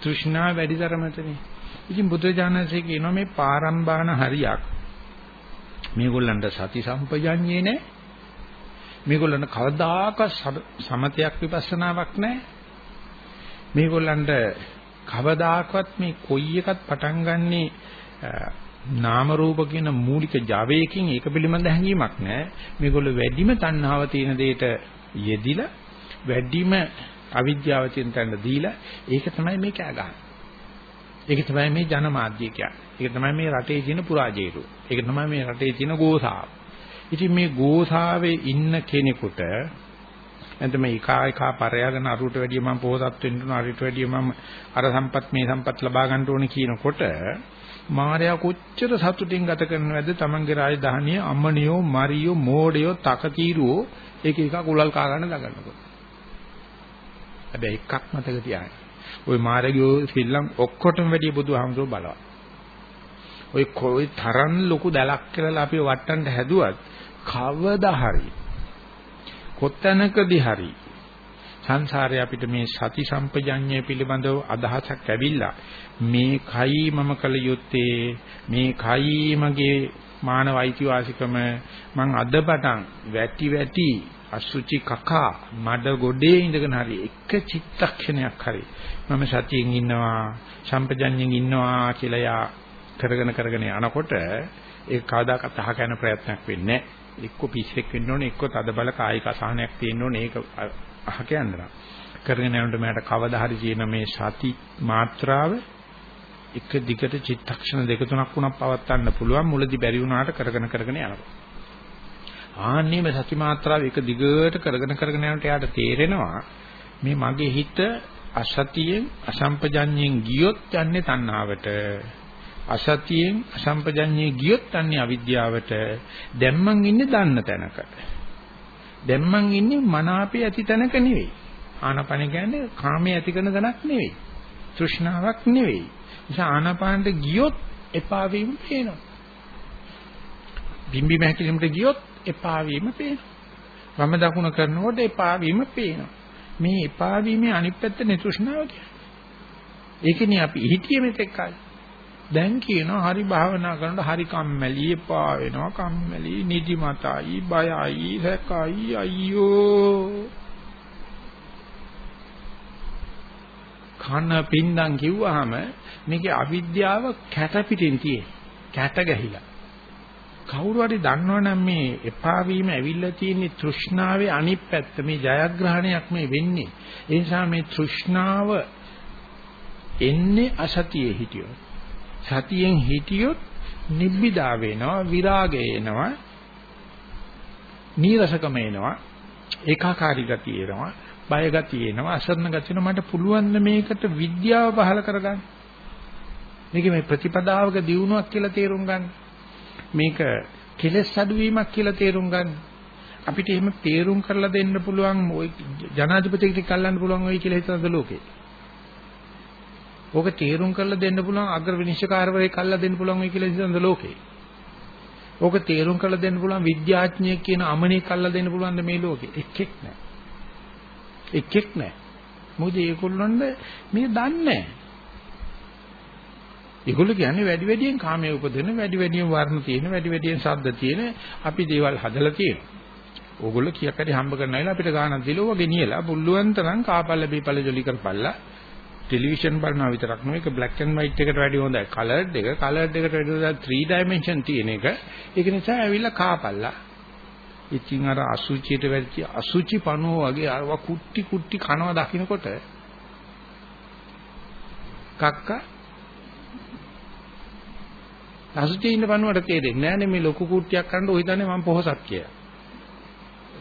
තෘෂ්ණා වැඩි තරමටනේ. ඉතින් බුදුජානසී කියනවා මේ පාරම්බාන හරියක්. මේගොල්ලන්ට සති සම්පජඤ්ඤේ නැහැ. මේගොල්ලන්ට කවදාකවත් සමතයක් විපස්සනාවක් නැහැ. මේගොල්ලන්ට කවදාකවත් මේ කොයි එකත් පටන් ගන්නේ නාම රූප කියන මූලික ජවයකින් ඒක පිළිබඳ හැඟීමක් නැහැ. මේගොල්ලෝ වැඩිම තණ්හාව තියෙන දෙයට යෙදිලා වැඩිම අවිද්‍යාව තියෙන තැන දීලා ඒක තමයි මේ කෑ ගහන්නේ. ඒක තමයි මේ ජනමාධ්‍ය කියන්නේ. ඒක තමයි මේ රටේ තියෙන පුරාජේරු. ඒක තමයි මේ රටේ තියෙන ගෝසාව. ඉතින් මේ ගෝසාවේ ඉන්න කෙනෙකුට එතන මේ එකා එකා පරයාගෙන අරුවට වැඩිය මම පොහොසත් වෙන්න ඕන අරිට වැඩිය මම අර සම්පත් මේ සම්පත් ලබා ගන්න ඕනේ කියනකොට මාර්යා කොච්චර සතුටින් ගත කරනවද තමන්ගේ රාජධානිය අම්මනියෝ මරියෝ මෝඩයෝ තකතිරුවෝ ඒක එක කුලල් කා ගන්න දගන්නකොට හැබැයි එකක් මතක තියාගන්න. ওই මාරගියෝ ශ්‍රීලං ඔක්කොටම වැඩිය බුදුහාමුදුරුවෝ බලවත්. ওই කොයි තරම් ලොකු දැලක් කියලා අපි වට්ටන්න හැදුවත් කවදා හරි කොත්තනකදී හරි සංසාරේ අපිට මේ සති සම්පජඤ්ඤය පිළිබඳව අදහසක් ඇවිල්ලා මේ කයි මම කල යුත්තේ මේ කයි මගේ මානව අයිතිවාසිකම මං අද පටන් වැටි වැටි අසුචි කකා මඩ ගොඩේ ඉඳගෙන හරි එක චිත්තක්ෂණයක් හරි මම සතියෙන් ඉන්නවා සම්පජඤ්ඤයෙන් ඉන්නවා කියලා යා කරගෙන කරගෙන යනකොට ඒක කවදාකවත් අහ කරන ප්‍රයත්නයක් වෙන්නේ නැහැ. එක්ක පිස්සෙක් වෙන්න ඕනේ එක්ක තද බල කායික අසහනයක් තියෙන්න ඕනේ. ඒක අහ කියන්න කරගෙන යනකොට මට කවදා හරි කියන මේ සති මාත්‍රාව එක දිගට චිත්තක්ෂණ දෙක තුනක් වුණා පවත්වන්න පුළුවන්. මුලදි බැරි වුණාට කරගෙන කරගෙන යනවා. ආන්නේම සති මාත්‍රාව එක දිගට කරගෙන කරගෙන යනකොට එයාට තේරෙනවා මේ මගේ හිත අසතියෙන් අසම්පජඤ්ඤයෙන් ගියොත් යන්නේ තණ්හාවට. අසතියෙන් අසම්පජඤ්ඤයෙන් ගියොත් යන්නේ අවිද්‍යාවට. දැන් මං ඉන්නේ දන්න තැනක දැන් මං ඉන්නේ මනාපේ ඇති තැනක නෙවෙයි ආනපන කියන්නේ කාමයේ ඇති කරන තැනක් නෙවෙයි තෘෂ්ණාවක් නෙවෙයි නිසා ආනපානට ගියොත් එපා වීම පේනවා බිම්බි මහකිලිමට ගියොත් එපා වීම පේනවා. වම දකුණ කරනකොට එපා වීම පේනවා. මේ එපා වීමේ අනිත් පැත්ත නිතෘෂ්ණාව කියන්නේ. ඒකනේ අපි හිතියේ මෙතෙක් කාලේ. දැන් කියනවා හරි භාවනා කරනකොට හරි කම්මැලි එපා වෙනවා කම්මැලි නිදිමතයි බයයි සැකයි අයියෝ කන පින්දම් කිව්වහම මේකේ අවිද්‍යාව කැට පිටින් තියෙන කැට ගැහිලා කවුරු හරි දන්නවනම් මේ එපා වීම ඇවිල්ලා තියෙන තෘෂ්ණාවේ අනිත් පැත්ත මේ ජයග්‍රහණයක් මේ වෙන්නේ. ඒ නිසා මේ තෘෂ්ණාව එන්නේ අසතියේ හිටියොත්. සතියෙන් හිටියොත් නිබ්බිදා වෙනවා, විරාගය එනවා, නීරසකම එනවා, ඒකාකාරී ගතිය එනවා, බය ගතිය එනවා, අසරණ ගතිය එනවා. මට පුළුවන් මේකට විද්‍යාව පහල කරගන්න. මේක මේ ප්‍රතිපදාවක දියුණුවක් කියලා තේරුම් ගන්න. මේක කෙලෙස් අඩුවීමක් කියලා තේරුම් ගන්න. අපිට එහෙම තේරුම් කරලා දෙන්න පුළුවන් ওই ජනාධිපතිගෙට කල්ලන්න පුළුවන් වෙයි කියලා හිතනද ලෝකේ. ඕක තේරුම් කරලා දෙන්න පුළුවන් අග්‍ර විනිශ්චයකාරවරයෙක් කල්ලා දෙන්න පුළුවන් වෙයි කියලා හිතනද ලෝකේ. ඕක තේරුම් කරලා දෙන්න පුළුවන් විද්‍යාඥයෙක් කියන අමනේ කල්ලා දෙන්න පුළුවන්ද මේ ලෝකේ? එක්කෙක් නැහැ. එක්ෙක් නැහැ. මොකද ඒගොල්ලොන්ට මේ දන්නේ නැහැ. ඒගොල්ලෝ කියන්නේ වැඩි වැඩියෙන් කාමයේ උපදින වැඩි වැඩියෙන් වර්ණ තියෙන වැඩි වැඩියෙන් ශබ්ද තියෙන අපි දේවල් හදලා තියෙනවා. ඕගොල්ලෝ කීයක් හරි හම්බ කරනයිලා අපිට ගානක් දීලා ඕවා ගෙනියලා පුළුවන් තරම් කාපල්ල බීපල්ල ජොලි කරපල්ලා ටෙලිවිෂන් බලනවා විතරක් නෙවෙයි ඒක black and white එකට වැඩිය හොඳයි colored එක colored එකට වැඩිය හොඳයි 3 dimension තියෙන එක ඒක නිසා ඇවිල්ලා කාපල්ලා ඉතින් අර අසුචියට වැඩිච්ච අසුචි පණුව වගේ අරවා කුට්ටි කුට්ටි කනවා දකින්නකොට කක්ක අසුචි ඉන්න පණුවට තේරෙන්නේ නැහැ නේ මේ ලොකු කුට්ටියක් කන්න ඔය හිතන්නේ මම පොහසත් කියලා.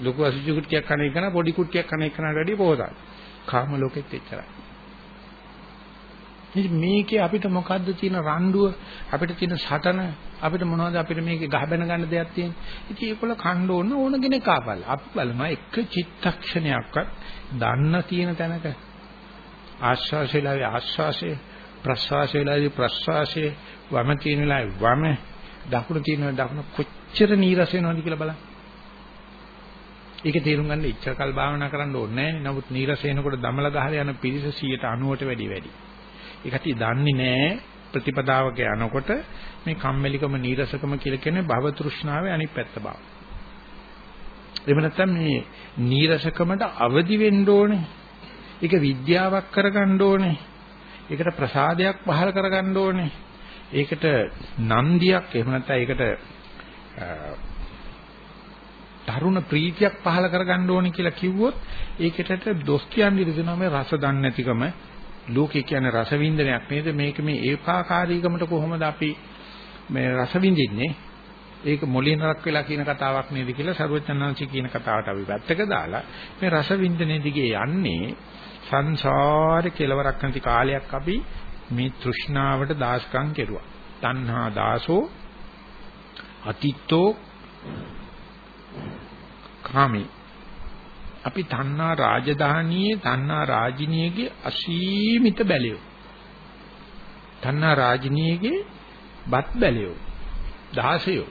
ලොකු අසුචි කුට්ටියක් කන එක නා පොඩි කුට්ටියක් කන එක නට වැඩිය පොහසත්. කාම ලෝකෙත් එච්චරයි. මේකේ අපිට මොකද්ද තියෙන රණ්ඩුව? අපිට තියෙන සටන? අපිට මොනවද අපිට මේකේ ගහබැන ගන්න දෙයක් තියෙන්නේ? ඉතින් ඒකල කණ්ඩ ඕන ඕන කෙනෙක් ආපල්. අපි බලමු එක චිත්තක්ෂණයක්වත් දන්න තියෙන තැනක. ආශ්වාසයලාවේ ආශ්වාසය ප්‍රශ්වාසයලාවේ ප්‍රශ්වාසය වම තියෙන වෙලාවේ වම දකුණ තියෙන දකුණ කොච්චර නීරස වෙනවද කියලා බලන්න. ඒක තේරුම් ගන්න ඉච්ඡා කල් භාවනා කරන්න ඕනේ නැහැ නමුත් නීරස වෙනකොට දමල ගහලා යන පිරිස 90ට වැඩි වැඩි. ඒකට දන්නේ නැහැ ප්‍රතිපදාවක යනකොට මේ කම්මැලිකම නීරසකම කියලා කියන්නේ භව තෘෂ්ණාවේ අනිත් පැත්ත බව. එහෙම නැත්නම් මේ නීරසකමට අවදි වෙන්න ඕනේ. ඒක විද්‍යාවක් කරගන්න ඕනේ. ඒකට ප්‍රසාදයක් පහල කරගන්න ඕනේ. ඒකට නන්දියක් එහෙම නැත්නම් ඒකට තරුණ ප්‍රීතියක් පහල කරගන්න ඕනේ කියලා කිව්වොත් ඒකට දොස් කියන්නේ දෙනවා මේ රස දන්නේ නැතිකම ලෝකේ කියන්නේ රස වින්දනයක් නේද? මේක මේ ඒකාකාරීකමට කොහොමද අපි මේ රස විඳින්නේ ඒක මොලින් රක් වෙලා කියන කතාවක් නේද කියලා සරුවචනාංශي කියන කතාවට අපි පැත්තක දාලා මේ රස වින්දනයේ දිගේ යන්නේ සංසාරේ කෙලවරක් නැති කාලයක් අපි මේ තෘෂ්ණාවට දාශකම් කෙරුවා. තණ්හා දාසෝ අතිත්තෝ කාමී. අපි තණ්හා රාජධානියේ තණ්හා රාජිනියගේ අසීමිත බැලියෝ. තණ්හා රාජිනියගේ බත් බැලියෝ. දහසයෝ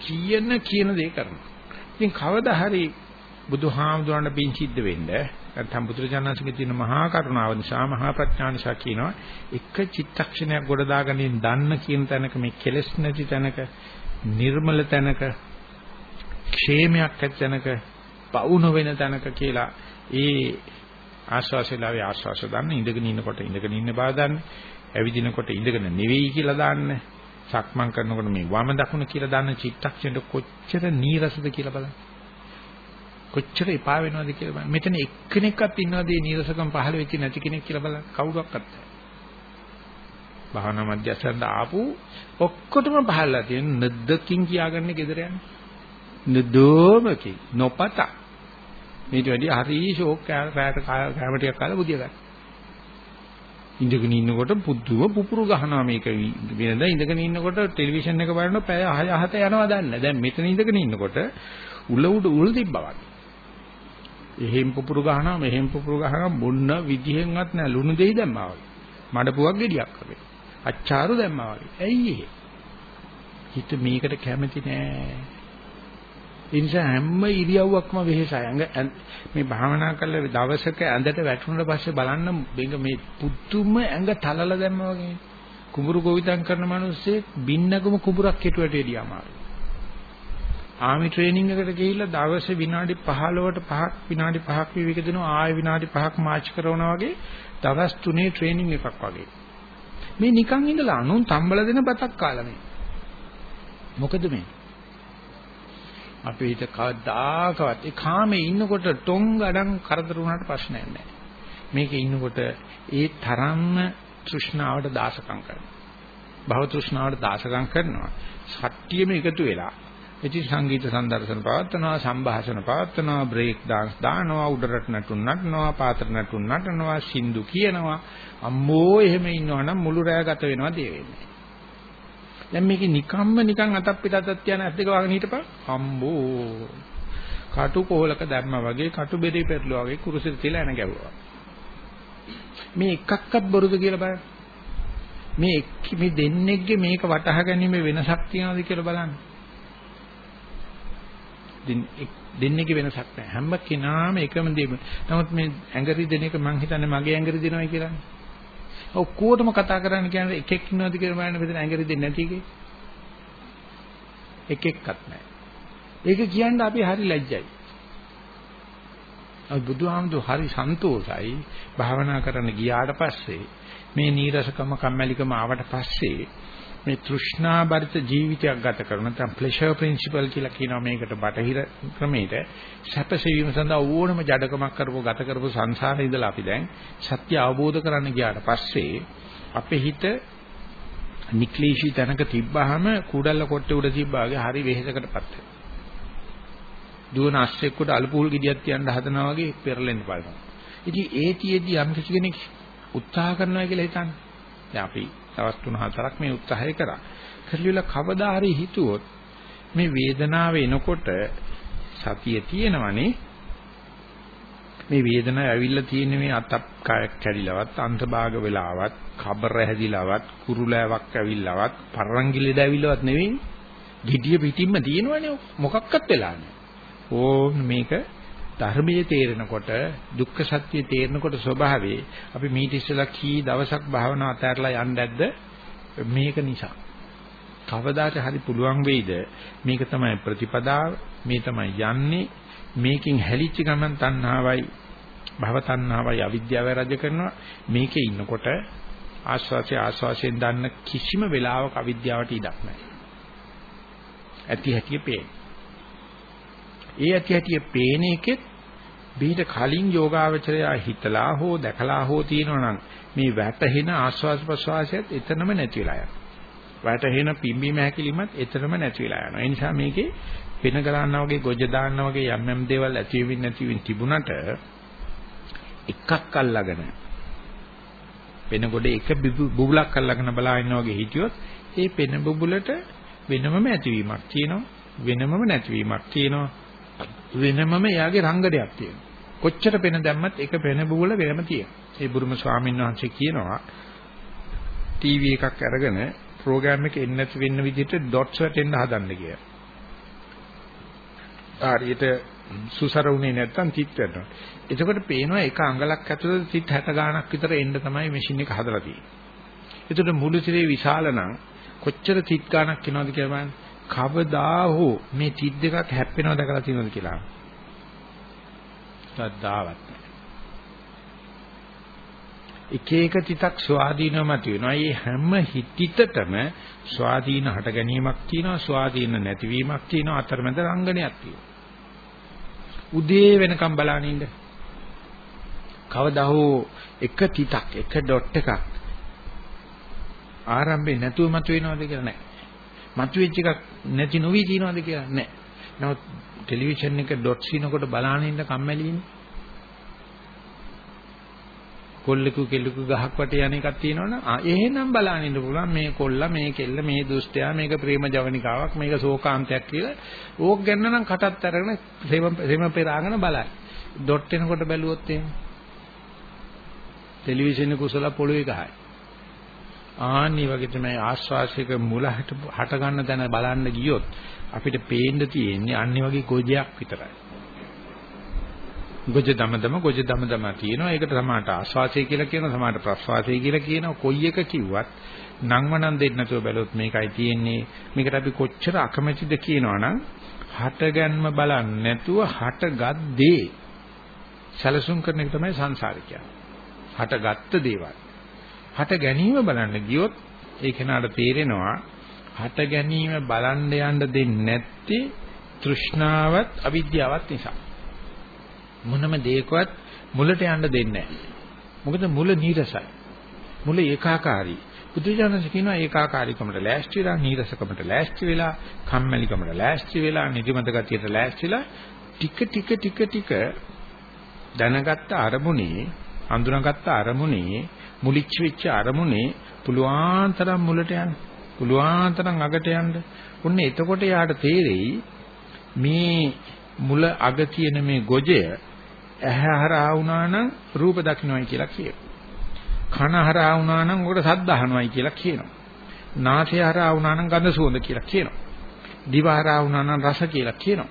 කියන කියන දේ කරනවා. ඉතින් කවදා හරි බුදුහාමුදුරණ පින් සිද්ධ වෙන්න නැත්නම් බුදුරජාණන්සේගේ තියෙන මහා කරුණාව නිසා මහා ප්‍රඥා නිසා කියනවා එක චිත්තක්ෂණයක් ගොඩ දාගනින් දන්න කියන තැනක මේ කෙලෙස් නැති තැනක නිර්මල තැනක ക്ഷേමයක් ඇති තැනක පවු නොවන තැනක කියලා ඒ ආශ්වාසයලාවේ ආශ්වාස ගන්න ඉඳගෙන ඉන්නකොට ඉඳගෙන ඉන්න බව දන්න ඇවිදිනකොට ඉඳගෙන නෙවෙයි කියලා දාන්න සක්මන් කරනකොට මේ වම දකුණ කියලා දාන්න චිත්තක්ෂණයට කොච්චර නීරසද කියලා බලන්න. කොච්චර එපා වෙනවද කියලා බලන්න. මෙතන එක්කෙනෙක්වත් ඉන්නවද මේ නීරසකම් පහළ වෙච්ච නැති කෙනෙක් කියලා බලන්න. කවුරක්වත් භාවනා මධ්‍යස්ථානට ආපු ඔක්කොටම පහළලා තියෙන නද්දකින් කියාගන්නේ gedera යන්නේ. නදෝමකි නොපතා. මේට වැඩි හරි ෂෝක් කෑමට කෑම ටිකක් කාලා බුදිය ගන්න. ඉඳගෙන ඉන්නකොට පුදුම පුපුරු ගහනවා මේක වෙනද ඉඳගෙන ඉන්නකොට ටෙලිවිෂන් එක බලනකොට පැය 6 7 යනවා දන්නේ. දැන් මෙතන ඉඳගෙන ඉන්නකොට උල උඩ උල් තිබ්බා වගේ. එහෙම් පුපුරු ගහනවා මෙහෙම් පුපුරු ගහනවා මොන්න විදිහෙන්වත් නෑ ලුණු දෙයි දැම්මා වගේ. මඩපුවක් ගෙඩියක් වගේ. අච්චාරු දැම්මා වගේ. ඇයි ඒ? හිත මේකට කැමති නෑ. ඒ නිසා හැම ඉරියව්වක්ම වෙහෙසයි. ඇඟ මේ භාවනා කරලා දවසක ඇඳට වැටුණාට පස්සේ බලන්න මේක මේ පුදුම ඇඟ තලලා දැම්මා වගේ. කුඹුරු ගොවිතැන් කරන මිනිස්සේ බින්නකම කුඹුරක් කෙටුවට එළිය අමාරුයි. ආමි ට්‍රේනින් එකට ගිහිල්ලා දවසේ විනාඩි 15ට 5ක් විනාඩි 5ක් විවේක දෙනවා ආයෙ විනාඩි 5ක් මාච් කරනවා වගේ දවස් 3 ට්‍රේනින් එකක් වගේ. මේ නිකන් ඉඳලා අනුන් තම්බල දෙන බතක් කාලා මේ. මොකද මේ? අපේ හිත කවදාකවත් ඒ කාමේ ඉන්නකොට ටොං ගඩන් කරදර වුණාට ප්‍රශ්නයක් නැහැ. මේකේ ඉන්නකොට ඒ තරම්ම තෘෂ්ණාවට දාසකම් කරනවා. භව තෘෂ්ණාවට දාසකම් කරනවා. සත්‍යෙම එකතු වෙලා. ඉතින් සංගීත සංදර්ශන පවත්වනවා, සංഭാෂණ පවත්වනවා, බ්‍රේක් dance දානවා, උඩරට නටුන් නටනවා, පාත්‍ර නටුන් නටනවා, සින්දු කියනවා. අම්මෝ එහෙම ඉන්නවනම් මුළු රැය ගත වෙනවා දේ වෙන්නේ. දැන් මේකේ නිකම්ම නිකන් අතක් පිට අතක් තියන ඇස් දෙක වහගෙන හිටපන්. අම්බෝ. කටු කොහලක දැම්මා වගේ කටු බෙරි පෙරළුවා වගේ කුරුසෙට තියලා එන ගැව්වා. මේ එකක්වත් බොරුද කියලා බලන්න. මේ මේ දෙන්නේගේ මේක වටහා ගැනීම වෙනසක් තියනවද කියලා බලන්න. ඉතින් දෙන්නේක වෙනසක් නැහැ. හැම කෙනාම එකම දේ. නමුත් මේ ඇඟරි දෙන එක මං හිතන්නේ මගේ ඇඟරි දෙනවයි කියලානේ. ඔක්කොටම කතා කරන්න කියන්නේ එකෙක් ඉන්නවද කියලා බලන්න මෙතන ඇඟරි දෙන්නේ නැති එකේ. එක එක්කත් නැහැ. ඒක කියන්න අපි හරි ලැජ්ජයි. අපි බුදුහාමුදුර හරි සන්තෝසයි භාවනා කරන්න ගියාට පස්සේ මේ නීරසකම කම්මැලිකම ආවට පස්සේ මේ තෘෂ්ණා බරිත ජීවිතයක් ගත කරන නැත්නම් ප්ලෙෂර් ප්‍රින්සිපල් කියලා කියනවා මේකට බටහිර ක්‍රමයට සැපසීම සඳහා ඕනම ජඩකමක් කරපුව ගත කරපු සංසාරේ ඉඳලා අපි දැන් සත්‍ය අවබෝධ කරන්න ගියාට පස්සේ අපේ හිත නික්ලේශී තැනක තිබ්බහම කුඩල්ල කොට්ටේ උඩ තිබ්බාගේ හරි වෙහෙසකටපත් වෙනවා. දුවන අස්සෙක්කට අලුපුල් ගෙඩියක් තියන්න හදනවා වගේ පෙරලෙන්න බලනවා. ඉතින් ඒතියෙදි යම් කිසි කෙනෙක් උත්සාහ කරනවා කියලා හිතන්නේ. දැන් අපි දවස් 3-4ක් මේ උත්සාහය කරා. කරලිවල කවදා හරි හිතුවොත් මේ වේදනාව එනකොට සතිය තියෙනවනේ. මේ වේදනාව ඇවිල්ලා තියෙන මේ අතක් කයක් කැඩිලවත් අන්තභාග වෙලාවත් කබර හැදිලාවත් කුරුලෑවක් ඇවිල්ලාවත් පරංගිලෙද ඇවිල්ලාවත් නෙවෙයි gediya පිටින්ම තියෙනවනේ. මොකක්වත් වෙලා නැහැ. ඕන් මේක ධර්මයේ තේරෙනකොට දුක්ඛ සත්‍ය තේරෙනකොට ස්වභාවයේ අපි මීට ඉස්සලා කී දවසක් භාවනා අතහැරලා යන්න ඇද්ද මේක නිසා. කවදාට හරි පුළුවන් වෙයිද? මේක තමයි ප්‍රතිපදාව. මේ තමයි යන්නේ. මේකෙන් හැලිච්ච ගමන් තණ්හාවයි භව තණ්හාවයි අවිද්‍යාවයි රජ කරනවා. මේකේ ඉන්නකොට ආස්වාසිය ආස්වාසියෙන් දන්න කිසිම වෙලාවක අවිද්‍යාවට ඉඩක් නැහැ. ඇති හැටි පේන. ඒ ඇති හැටි පේන එකෙත් බීට කලින් යෝගාවචරය හිතලා හෝ දැකලා හෝ තියෙනවනම් මේ වැටහෙන ආස්වාස් ප්‍රසවාසයත් එතනම නැති වෙලා යනවා. වැටහෙන පිම්බීම හැකිලිමත් එතනම නැති වෙලා යනවා. ඒ නිසා මේකේ වෙන ගලන්නා වගේ ගොජ දාන්නා වගේ යම් යම් දේවල් ඇති වෙමින් නැති වෙමින් තිබුණට එකක් අල්ලගෙන පෙන ගොඩ එක බුබුලක් අල්ලගෙන බලා ඉන්නා වගේ හිටියොත් ඒ පෙන බුබුලට වෙනමම ඇතිවීමක් තියෙනවා වෙනමම නැතිවීමක් තියෙනවා වෙනමම එයාගේ රංගනයක් තියෙනවා කොච්චර පෙන දැම්මත් එක පෙන බුබුල වෙනම තියෙනවා ඒ බුරුම ස්වාමීන් වහන්සේ කියනවා ටීවී එකක් අරගෙන ප්‍රෝග්‍රෑම් එක එන්නේ නැති වෙන්න විදිහට ඩොට්ස් වැටෙන්න හදන්න කියලා. හරියට සුසර උනේ නැත්තම් තිත් වෙනවා. එතකොට පේනවා එක අඟලක් ඇතුළත තිත් 60 ගාණක් විතර එන්න තමයි මැෂින් එක හදලා තියෙන්නේ. එතකොට මුළු තිරේ විශාල නම් කොච්චර තිත් ගාණක් එනවද කියලා බලන්න. කවදා හෝ මේ තිත් දෙකක් හැප්පෙනවද දැකලා තියෙනවද කියලා. සද්දාවත් එක එක තිතක් ස්වාධීනව මත වෙනවා. මේ හැම හිතිතටම ස්වාධීන හට ගැනීමක් තියෙනවා, ස්වාධීන නැතිවීමක් තියෙනවා, අතරමැද රංගනයක් තියෙනවා. උදේ වෙනකම් බලන ඉන්න. කවදා හෝ එක තිතක් එක ඩොට් එකක් ආරම්භේ නැතුව මතුවෙනවද කියලා නැහැ. මතුවෙච්ච එකක් නැති නොවි තියනවද කියලා? නැහැ. නමුත් ටෙලිවිෂන් එක ඩොට් සීනකොට බලාන ඉන්න කම්මැලි ඉන්නේ. කොල්ලෙකු කෙල්ලෙකු ගහක් වටේ යන එකක් තියෙනවනේ. ආ එහෙනම් බලන්න ඉන්න පුළුවන්. මේ කොල්ල මේ කෙල්ල මේ දුෂ්ටයා මේක ප්‍රේම ජවනිකාවක් මේක ශෝකාන්තයක් කියලා. ඕක ගැන නම් කටත් අරගෙන සෙම සෙම පෙරාගෙන බලයි ඩොට් එනකොට බැලුවොත් එහෙම. ටෙලිවිෂන් එක කුසල පොළොවේ ගහයි. ආන්නි වගේ තමයි ආශ්වාසයක මුල හට ගන්න තැන බලන්න ගියොත් අපිට පේන්න තියෙන්නේ අන්නේ වගේ ගොජයක් විතරයි ගොජ දමදම ගොජ දමදම තියෙනවා. ඒකට සමානට ආස්වාසය කියලා කියනවා, සමානට ප්‍රස්වාසය කියලා කියනවා. කොයි එක කිව්වත් නංවනන් දෙන්න නැතුව බැලුවොත් මේකයි තියෙන්නේ. මේකට අපි කොච්චර අකමැතිද කියනවනම් හටගන්ම බලන්නේ නැතුව හටගත් දේ සැලසුම් කරන එක තමයි සංසාරික හටගත්ත දේවල්. හට ගැනීම බලන්න ගියොත් ඒ කෙනාට තේරෙනවා හට ගැනීම බලන්න යන්න දෙන්නේ නැත්තේ තෘෂ්ණාවත් අවිද්‍යාවත් නිසා. මොනම දෙයකවත් මුලට යන්න දෙන්නේ නැහැ. මොකද මුල නීරසයි. මුල ඒකාකාරී. බුදුජානක කියනවා ඒකාකාරීකමට ලෑස්ති වෙලා නීරසකමට ලෑස්ති වෙලා කම්මැලිකමට ලෑස්ති වෙලා නිදිමත ගතියට ලෑස්තිලා ටික ටික ටික ටික දැනගත්ත අරමුණේ අඳුනගත්ත අරමුණේ මුලිච්ච වෙච්ච අරමුණේ පුළුවන් තරම් මුලට යන්න පුළුවන් තරම් අගට යන්න. ඔන්න එතකොට යාට තේරෙයි මේ මුල අග තියෙන මේ ගොජය ඇහැ හරහා වුණා නම් රූප දකින්නයි කියලා කියනවා. කන හරහා වුණා නම් උකට සද්ද අහනවායි කියලා කියනවා. නාසය හරහා වුණා නම් ගඳ සුවඳ කියලා කියනවා. දිව හරහා වුණා නම් රස කියලා කියනවා.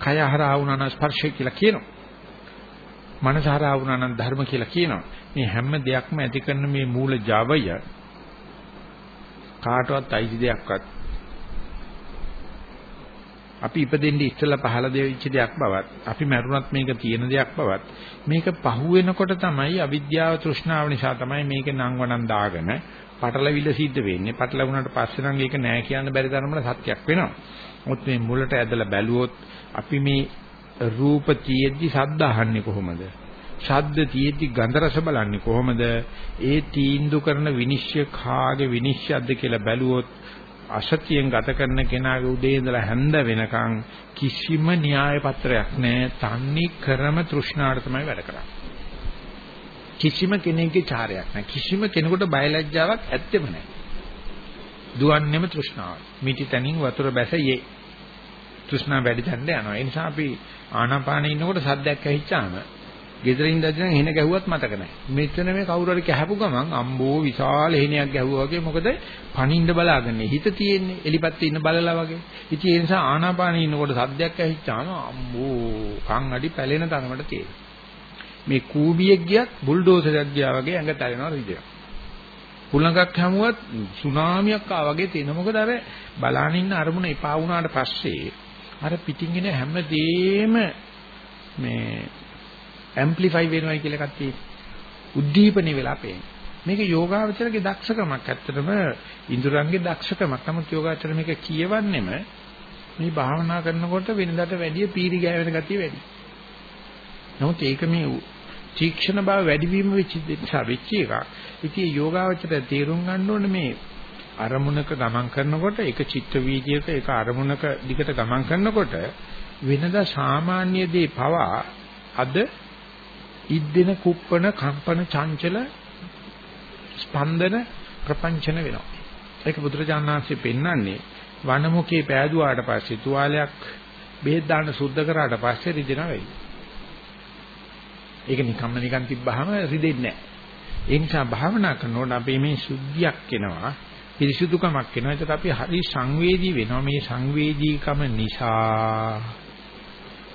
කය හරහා වුණා නම් ස්පර්ශය කියලා කියනවා. මනස හරහා වුණා නම් ධර්ම කියලා කියනවා. මේ හැම දෙයක්ම ඇති කරන මේ මූල Javaය කාටවත් අයිති දෙයක්වත් අපි ඉපදෙන්නේ ඉස්සෙල්ලා පහළ දෙවිච්ච දෙයක් බවත් අපි මරුණත් මේක තියෙන දෙයක් බවත් මේක පහුවෙනකොට තමයි අවිද්‍යාව තෘෂ්ණාව නිසා තමයි මේක නංවනන් දාගෙන පටලවිල්ල සිද්ධ වෙන්නේ පටලවුණාට පස්සේ නම් ඒක නෑ කියන්න බැරි තරමට සත්‍යක් වෙනවා මොකද මේ මුලට ඇදලා බැලුවොත් අපි මේ රූප තියෙද්දි ශබ්ද අහන්නේ කොහොමද ශබ්ද තියෙද්දි ගන්ධ රස බලන්නේ කොහොමද ඒ තීන්දුව කරන විනිශ්චය කාගේ විනිශ්චයක්ද කියලා බැලුවොත් අසතියෙන් ගත කරන කෙනාගේ උදේ ඉඳලා හැන්ද වෙනකන් කිසිම න්‍යාය පත්‍රයක් නැහැ. තන්නේ කරම තෘෂ්ණාවට තමයි වැඩ කරන්නේ. කිසිම කෙනෙකුගේ චාරයක් නැහැ. කිසිම කෙනෙකුට බයලජ්ජාවක් ඇත්තෙම නැහැ. දුවන්නේම තෘෂ්ණාව. මිටි තනින් වතුර බැස යේ. තෘෂ්ණාව වැඩි තැනට යනවා. ඒ නිසා අපි ආනාපානෙ ඉන්නකොට සද්දයක් ඇහිච්චාම ගෙදරින් දැදින එහෙන ගැහුවත් මතක නැහැ. මෙතන මේ කවුරු හරි කැහපු ගමන් අම්බෝ විශාල එහෙනයක් ගැහුවා වගේ මොකද පණින්න බලාගන්නේ. හිත තියෙන්නේ එලිපත්te ඉන්න බලලා වගේ. ඉතින් ඒ නිසා ආනාපානෙ ඉන්නකොට සද්දයක් ඇහිච්චාම අම්බෝ කන් අඩි පැලෙන තරමට තියෙනවා. මේ කූබියෙක් ගියත් බුල්ඩෝසරයක් ගියා වගේ ඇඟ තැවෙනවා රිදෙනවා. පුලඟක් හැමුවත් සුනාමියක් ආවා වගේ තියෙන. මොකද අර බලාන ඉන්න අරමුණ එපා වුණාට පස්සේ අර පිටින් එන හැම දෙෙම මේ ඇම්ප්ලිෆයි වෙනවා කියලා එකක් තියෙනවා. උද්දීපනය වෙලා පේන්නේ. මේක යෝගාවචරගේ දක්ෂකමක්. ඇත්තටම ඉන්ද්‍රයන්ගේ දක්ෂකමක්. නමුත් යෝගාචර මේක කියවන්නෙම මේ භාවනා කරනකොට වෙනදාට වැඩිය පීරි ගෑවෙන ගතිය වැඩි. නමුත් ඒක මේ තීක්ෂණ බව වැඩි වීම වෙච්ච නිසා වෙච්ච එකක්. ඉතින් යෝගාවචරය තේරුම් ගන්න ඕනේ මේ අරමුණක ගමන් කරනකොට ඒක චිත්ත වීදියක ඒක අරමුණක දිගට ගමන් කරනකොට වෙනදා සාමාන්‍ය දේ පවා අද ඉද්දෙන කුප්පන කම්පන චංචල ස්පන්දන ප්‍රපංචන වෙනවා. ඒක බුදුරජාණන් වහන්සේ පෙන්වන්නේ වනමුකේ පෑදුවාට පස්සේ තුවාලයක් බෙහෙත් දාන්න සුද්ධ කරාට පස්සේ රිදෙනවා වෙයි. ඒක නිකම්ම නිකන් තිබ්බහම රිදෙන්නේ නැහැ. ඒ නිසා භාවනා කරනකොට අපි මේ සුද්ධියක් එනවා, පිරිසුදුකමක් එනවා. ඒකට අපි හරි සංවේදී වෙනවා. මේ සංවේදීකම නිසා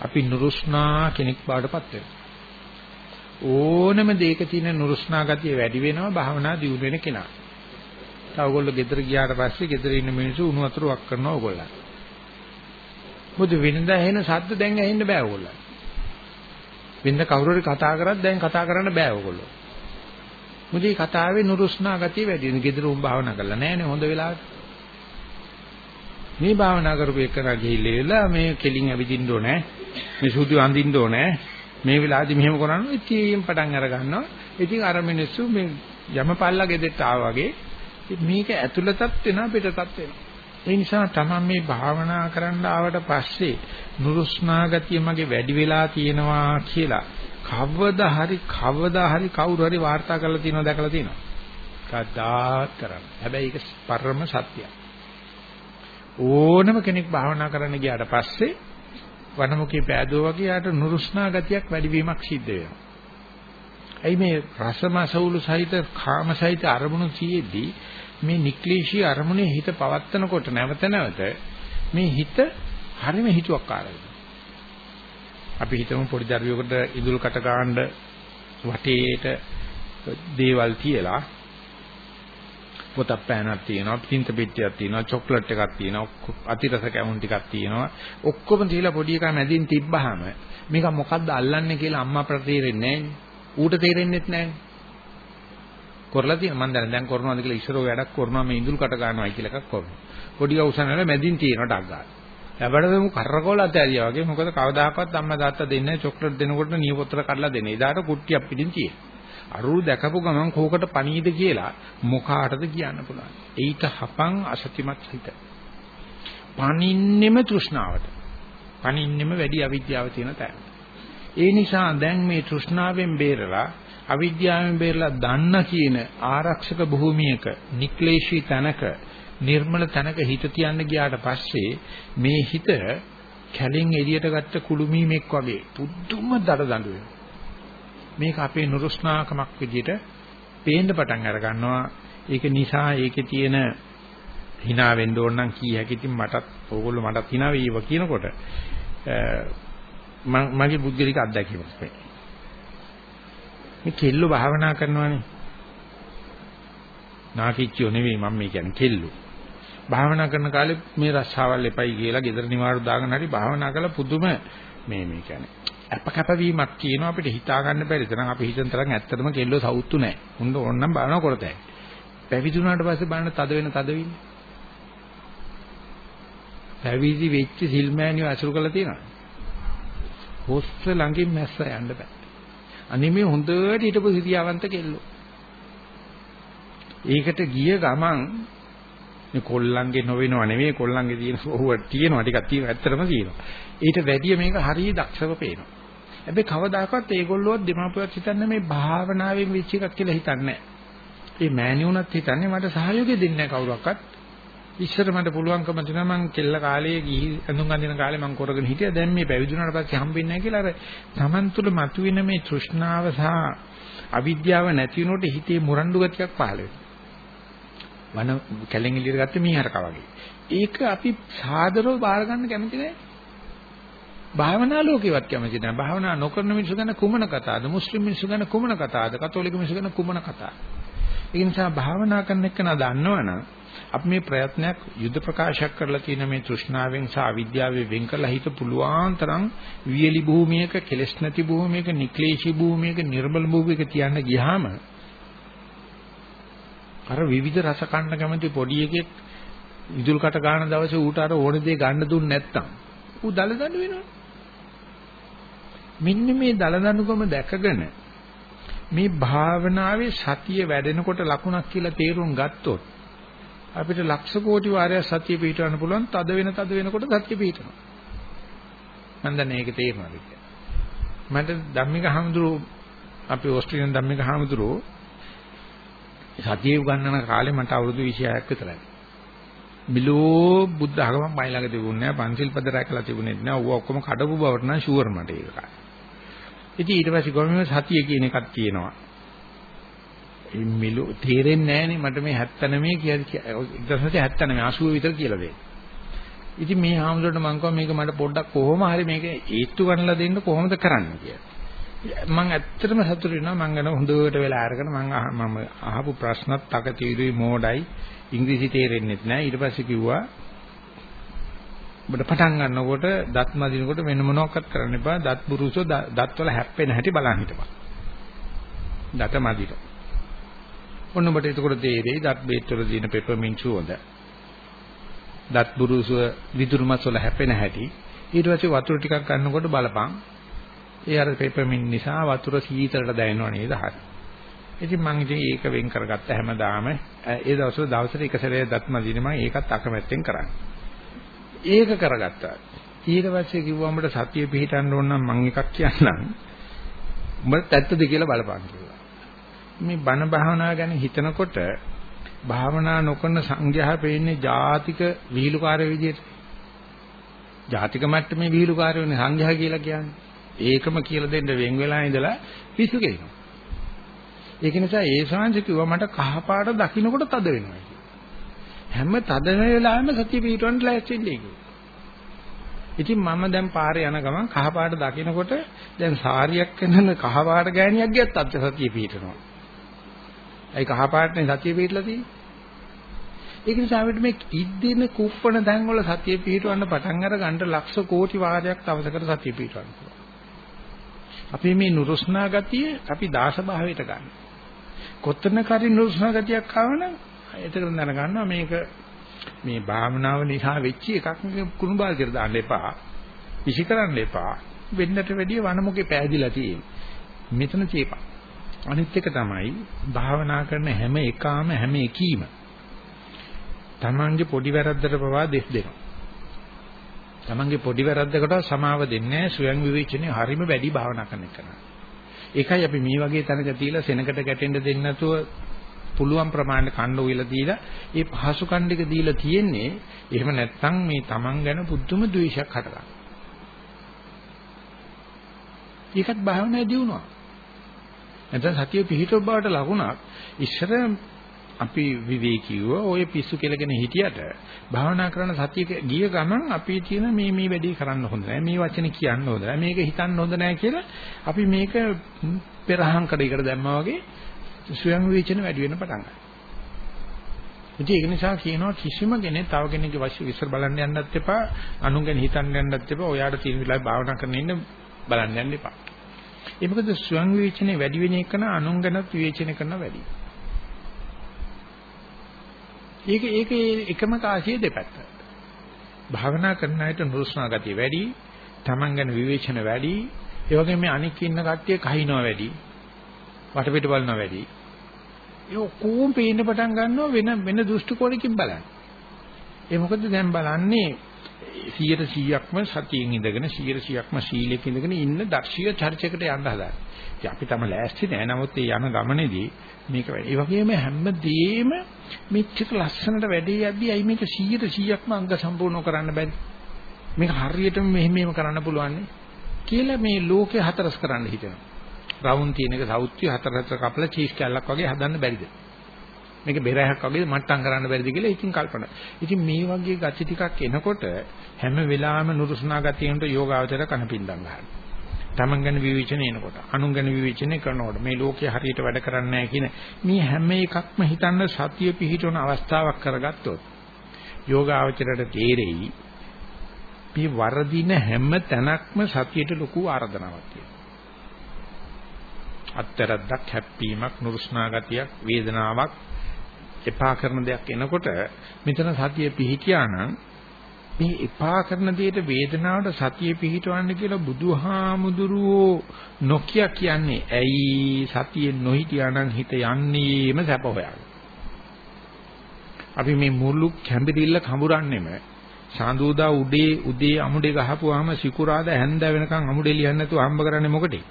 අපි නුරුස්නා කෙනෙක් බවටපත් වෙනවා. ඕනම දෙයක තියෙන නුරුස්නා ගතිය වැඩි වෙනවා භාවනා දියුණු වෙන කෙනා. තව ඔයගොල්ලෝ ගෙදර ගියාට පස්සේ ගෙදර ඉන්න මිනිස්සු උණු වතුර වක් කරනවා ඔයගොල්ලන්. මොකද වෙනදා ඇහෙන ශබ්ද දැන් ඇහෙන්න බෑ ඔයගොල්ලන්. වෙනද කවුරු හරි කතා කරත් දැන් කතා කරන්න බෑ ඔයගොල්ලෝ. මොකද මේ කතාවේ නුරුස්නා ගතිය වැඩි වෙන. ගෙදර උන් භාවනා කරලා නෑනේ හොඳ වෙලාවට. මේ භාවනා කරපු එකනා ගිහිල්ලා මේ කෙලින් ඇවිදින්න ඕනේ. මේ සුදු අඳින්න ඕනේ. මේ වෙලාවේදී මෙහෙම කරනවා ඉතින් පටන් අර ගන්නවා. ඉතින් අර මිනිස්සු මේ යමපල්ලා ගෙදෙට්ට ආවා වගේ මේක ඇතුළතත් වෙනවා පිටතත් වෙනවා. ඒ නිසා තමයි මේ භාවනා කරන්න ආවට පස්සේ නුරුස්නා ගතිය මගේ වැඩි වෙලා තියෙනවා කියලා කවදා හරි කවදා හරි කවුරු හරි වාර්තා කරලා තියෙනව දැකලා තියෙනවා. කද්දාත් කරන්න. හැබැයි ඒක පරම සත්‍යයක්. ඕනම කෙනෙක් භාවනා කරන්න ගියාට පස්සේ වනමුකේ පෑදෝ වගේ යාට නුරුස්නා ගතියක් වැඩි වීමක් සිද්ධ වෙනවා. ඇයි මේ රසමසවුලු සහිත කාම සහිත අරමුණු තියේදී මේ නික්ලේශී අරමුණේ හිත පවත්තනකොට නැවත නැවත මේ හිත හරිම හිතුවක්කාරයි. අපි හිතමු පොඩි දරුවෙකුට ඉදුල් කට ගන්න වටේට දේවල් තියලා පොතක් පෑනක් තියෙනවා, පින්ත පෙට්ටියක් තියෙනවා, චොක්ලට් එකක් තියෙනවා, අතිරස කැවුම් ටිකක් තියෙනවා. ඔක්කොම තියලා පොඩි එකා මැදින් තිබ්බහම මේක මොකද්ද අල්ලන්නේ කියලා අම්මා අපට තේරෙන්නේ නැහැ. ඌට තේරෙන්නෙත් නැහැ. කරලා තියෙන මම දැන් දැන් කරනවාද කියලා ඉස්සරෝ වැඩක් කරනවා මේ ඉඳුල් කට ගන්නවායි කියලා එකක් කරනවා. පොඩි අවසනවල මැදින් තියෙනවා ටක් ගන්න. ලැබඩ මු කරකෝල අතෑරියා වගේ මොකද කවදාකවත් අම්මා තාත්තා දෙන්නේ නැහැ චොක්ලට් දෙනකොට නියපොත්තර කඩලා දෙන්නේ. එදාට කුට්ටියක් පිටින් තියෙනවා. අරුරු දැකපු ගමන් කෝකට පණීද කියලා මොකාටද කියන්න පුළුවන්. ඒිට හපං අසතිමත් හිත. පණින්නෙම තෘෂ්ණාවට. පණින්නෙම වැඩි අවිද්‍යාව තියෙන තැන. ඒ නිසා දැන් මේ තෘෂ්ණාවෙන් බේරලා අවිද්‍යාවෙන් බේරලා දන්න කියන ආරක්ෂක භූමියක නික්ලේශී තැනක නිර්මල තැනක හිත තියන්න ගියාට පස්සේ මේ හිත කැලෙන් එළියට ගත්ත කුළුමීමෙක් වගේ පුදුම දඩ දඬු වෙනවා. මේක අපේ නුරුස්නාකමක් විදිහට පේන්න පටන් අර ගන්නවා. ඒක නිසා ඒකේ තියෙන hina වෙන්න ඕන නම් කී හැකි ඉතින් මටත් ඕගොල්ලෝ මටත් hina වේව කියනකොට මගේ බුද්ධිලික අත්දැකීමක් මේ. මේ කෙල්ලෝ භාවනා කරනවානේ. නාකිච්චියෝ නෙවෙයි මම මේ කියන්නේ කෙල්ලෝ. භාවනා කරන කාලේ මේ රස්සාවල් එපයි කියලා gedara නිවාඩු දාගෙන හරි භාවනා කළා පුදුම මේ මේ කියන්නේ අපකපවීමක් කියනවා අපිට හිතා ගන්න බැරි තරම් අපි හිතන තරම් ඇත්තටම කෙල්ලෝ සවුත්තු නැහැ. උන් ඕනනම් බලන කරතයි. පැවිදුණාට පස්සේ බලන්න තද වෙන තද වෙන්නේ. පැවිදි වෙච්ච සිල්මෑනියෝ අසුරු කරලා තියෙනවා. හොස්ස ළඟින් මැස්ස යන්න බෑ. අනේ මේ හොඳට හිටපු සිටියවන්ත කෙල්ලෝ. ඒකට ගිය ගමන් මේ කොල්ලන්ගේ නොවෙනව නෙවෙයි කොල්ලන්ගේ තියෙන ඔහුව තියෙනවා ටිකක් තියෙනවා ඇත්තටම තියෙනවා. ඊට වැඩිය මේක හරිය දක්ෂව පේනවා. හැබැයි කවදාකවත් ඒගොල්ලෝවත් දෙමාපියවත් හිතන්නේ මේ භාවනාවෙන් වෙච්ච එකක් කියලා හිතන්නේ නැහැ. මේ මෑණියුණත් හිතන්නේ මට සහයෝගය දෙන්නේ නැහැ කවුරක්වත්. ඉස්සර මට පුළුවන්කම තිබුණා මං කෙල්ල කාලේ ගිහි ඇඳුම් අඳින කාලේ මං කරගෙන හිටියා. දැන් මේ පැවිදුණාට පස්සේ හම්බෙන්නේ නැහැ කියලා අර Taman තුල මතුවෙන මේ තෘෂ්ණාව සහ අවිද්‍යාව නැති වෙනකොට හිතේ මුරණ්ඩු ගතියක් පහළ වෙනවා. වන කැලෙන් එළියට ගත්ත මීහරක වගේ. ඒක අපි සාදරව බාර ගන්න කැමති නැහැ. භාවනා ලෝකේවත් කැමති නැහැ. භාවනා නොකරන මිනිස්සු ගැන කුමන කතාවද? මුස්ලිම් මිනිස්සු ගැන කුමන කතාවද? කතෝලික මිනිස්සු ගැන කුමන කතාවද? ඒ නිසා භාවනා කරන එක නා දන්නවනම් අපි මේ ප්‍රයත්නයක් යුද ප්‍රකාශයක් කරලා තියෙන මේ තෘෂ්ණාවෙන් සහ අවිද්‍යාවෙන් වෙන් කරලා හිත පුළුවන් තරම් වියලි භූමියක කෙලස් නැති භූමියක නික්ලේශී භූමියක නිර්මල භූමියක තියන්න ගියාම අර විවිධ රස කන්න කැමති පොඩි එකෙක් විදුල් කට ගන්න දවසේ ඌට අර ඕන දේ ගන්න දුන්නේ නැත්තම් ඌ දල දඬු වෙනවා. මෙන්න මේ දල දඬුකම දැකගෙන මේ භාවනාවේ සතිය වැඩෙනකොට ලකුණක් කියලා තේරුම් ගත්තොත් අපිට ලක්ෂ කෝටි වාරයක් සතිය පිටවන්න පුළුවන්. තද වෙන තද වෙනකොට සතිය පිටවනවා මම දන්නේ ඒක තේරෙනවද කියලා. මට ධම්මික හාමුදුරුව අපි ඕස්ට්‍රේලියානු ධම්මික හාමුදුරුව සතිය උගන්වන කාලේ මට අවුරුදු 26ක් විතරයි මිලෝ බුද්ධ ආගමක් මයි ළඟ තිබුණේ නැහැ පන්සිල් පද රැකලා තිබුණේ නැහැ ඌ ඔක්කොම කඩපු බවට නම් ෂුවර් මට ඒක. ඉතින් ඊට පස්සේ ගොමෙම සතිය කියන එකක් තියෙනවා. මිලු තේරෙන්නේ නැහනේ මට මේ 79 කියලා 1979 80 විතර කියලා දෙන්න. ඉතින් මේ හාමුදුරට මම කිව්වා මේක මට පොඩ්ඩක් කොහොම හරි මේක ඒත්තු ගන්නලා දෙන්න කොහොමද කරන්න කියලා. මම ඇත්තටම සතුටු වෙනවා මම ගැන හොඳට වෙලා අරගෙන මම මම අහපු ප්‍රශ්නත් තකතිරුයි මෝඩයි ඉංග්‍රීසි තේරෙන්නේ නැහැ ඊට පස්සේ කිව්වා ඔබට පටන් ගන්නකොට දත් මදිනකොට මෙන්න මොනවක්වත් කරන්න එපා දත් බුරුසෝ දත් වල හැප්පෙන හැටි බලන් හිටපන්. දත මදින. ඔන්න ඔබට එතකොට තේරෙයි දත් බේත් වල දින පෙපර්මින්ට් සුවඳ. දත් බුරුසුව විදුරු මස් වල හැපෙන හැටි. ඊට පස්සේ වතුර ටිකක් ගන්නකොට බලපන්. ඒ අර පෙපර්මින්ට් නිසා වතුර සීතලට දැනෙනව නේද? හරි. ඉතින් මම ඉතින් ඒක වෙන් කරගත්ත හැමදාම ඒ දවස්වල දවසට එක සැරේ දත් මදින මම ඒකත් අකමැත්තෙන් කරන්නේ. ඒක කරගත්තා. ඊට පස්සේ කිව්වා උඹට සතිය පිහිටන්න ඕන නම් මම එකක් කියන්නම්. උඹට ඇත්තද කියලා බලපන් කිව්වා. මේ බණ භාවනාව ගැන හිතනකොට භාවනා නොකරන සංඝයා පෙන්නේ ජාතික විහිළුකාරය විදියට. ජාතික මට්ටමේ විහිළුකාරයෝනේ සංඝයා කියලා කියන්නේ. ඒකම කියලා දෙන්න වෙන් වෙලා ඉඳලා පිස්සු කෙලිනවා. ඒක නිසා ඒ ශාන්ති කිව්වා මට කහපාට දකින්නකොට තද වෙනවා හැම තද වෙලාවෙම සතිය පිටවන්න ලෑස්ති වෙන්නේ කිව්වා. ඉතින් මම දැන් පාරේ යන ගමන් කහපාට දකින්නකොට දැන් සාරියක් වෙනන කහපාට ගෑණියක් ගියත් අත් සතිය පිටනවා. ඒ කහපාටනේ සතිය පිටලා තියෙන්නේ. ඒක නිසා අපිට මේ ඉද්දින කුප්පණ තැන් වල සතිය පිටවන්න පටන් අර ගන්න ලක්ෂ කෝටි වාරයක් දවසකට සතිය පිටවන්න පුළුවන්. අපි මේ නුරුස්නා ගතිය අපි දාස භාවයට ගන්න. කොතනක හරි නුරුස්නා ගතියක් ආවනම් එතකොට දැනගන්නවා මේක මේ භාවනාව නිසා වෙච්ච එකක් කුණු බාල්දියට දාන්න එපා. විසි කරන්න එපා. වෙන්නට වැඩිය වනමුකේ පෑදිලා තියෙන්නේ. මෙතන චේපා. අනිත් එක තමයි භාවනා කරන හැම එකාම හැම එකීම තමන්ගේ පොඩි වැරද්දට පවා දෙස් දෙනවා. තමන්ගේ පොඩි වැරද්දකට සමාව දෙන්නේ නැහැ ස්වයං විවේචනේ හරීම වැඩි භාවනා කරන එක. ඒකයි අපි මේ වගේ තැනක තියලා සෙනකට ගැටෙන්න දෙන්නේ නැතුව පුළුවන් ප්‍රමාණයට කන්න උයලා දීලා ඒ පහසු කණ්ඩික දීලා තියෙන්නේ එහෙම නැත්නම් මේ තමන් ගැන පුදුම ද්වේෂයක් හටගන්නවා. ඒකත් භාවනාවේ දිනුවා. නැත්නම් සතිය පිහිටව බවට ලකුණක් ඉස්සර අපි විවේකීව ඔය පිස්සු කෙලගෙන හිටියට භාවනා කරන සතිය ගිය ගමන් අපි කියන මේ මේ වැඩේ කරන්න හොඳ නැහැ මේ වචනේ කියන්න හොඳ නැහැ මේක හිතන්න හොඳ නැහැ කියලා අපි මේක පෙරහන් කඩේකට දැම්මා වගේ ස්වයං විචන වැඩි වෙන පටන් ගන්නවා. ඉතින් ඒක නිසා කියනවා කිසිම කෙනෙක් තව කෙනෙක්ගේ වශයෙන් විශ්ව බලන්න යන්නත් එපා අනුන් ගැන හිතන්න යන්නත් එපා ඔයාට තියෙන විලාය භාවනා කරන ඉන්න බලන්න යන්න එපා. ඒ මොකද ස්වයං විචනේ වැඩි වෙන එක න අනුන් ගැනත් විචනය කරන වැඩි. ඒක ඒක එකම කාසිය දෙපැත්ත. භාවනා කරන අයට නුරුස්නා ගතිය වැඩි, Taman ගැන විවේචන වැඩි, ඒ වගේම මේ අනික් ඉන්න කට්ටිය කහිනවා වැඩි, වටපිට බලනවා වැඩි. ඒ ඔක්කොම පේන්න පටන් ගන්නවා වෙන වෙන දෘෂ්ටි කෝණකින් බලන්න. ඒ මොකද දැන් බලන්නේ 100%ක්ම සතියෙන් ඉඳගෙන 100%ක්ම සීලෙක ඉඳගෙන ඉන්න දක්ෂිය චර්චයකට යන්න හදාගන්න. ඉතින් අපි තම ලෑස්ති නෑ. නමුත් ඒ යන ගමනේදී මේක වැඩි. ඒ වගේම හැමදේම මෙච්චර ලස්සනට වැඩේ යද්දී අයි මේක 100%ක්ම අංග සම්පූර්ණ කරන්න බැරි. මේක හරියටම මෙහෙම මෙහෙම කරන්න පුළුවන් කියලා මේ ලෝකේ හතරස් කරන්න හිතෙනවා. රවුන් තියෙන එක සෞත්‍ය හතර හතර කපලා චීස් කැල්ලක් වගේ හදන්න බැරිද? මේක බෙරහක් වගේ මට්ටම් කරන්න බැරිද කියලා ඉතින් කල්පනා. ඉතින් මේ වගේ gati ටිකක් එනකොට හැම වෙලාවෙම නුරුස්නා ගතියෙන්ට යෝගාවචර කනපින්දම් ගන්නවා. තමන් ගැන විවේචන එනකොට, අනුන් ගැන විවේචනය කරනකොට මේ ලෝකේ හරියට වැඩ කරන්නේ නැහැ කියන මේ හැම එකක්ම හිතන්න සතිය පිහිටවන අවස්ථාවක් කරගත්තොත් යෝගාවචරයට තේරෙයි මේ වරදින හැම තැනක්ම සතියට ලොකු ආරාධනාවක් තියෙනවා. අත්තරද්දක් හැප්පීමක් නුරුස්නා ගතියක් වේදනාවක් එපා කරන දෙයක් එනකොට මෙතන සතිය පිහිටියා නම් මේ එපා කරන දෙයට වේදනාවට සතිය පිහිටවන්න කියලා බුදුහාමුදුරුවෝ නොකිය කියන්නේ ඇයි සතියේ නොහිටියා නම් හිත යන්නේම සැප හොයන්න. අපි මේ මුළු කැඹිරිල්ල කඹරන්නේම සාඳුදා උඩේ උදේ අමුඩේ ගහපුවාම සිකුරාදා හැන්ද වෙනකන් අමුඩේ ලියන්න නැතුව හම්බ කරන්නේ මොකටේ?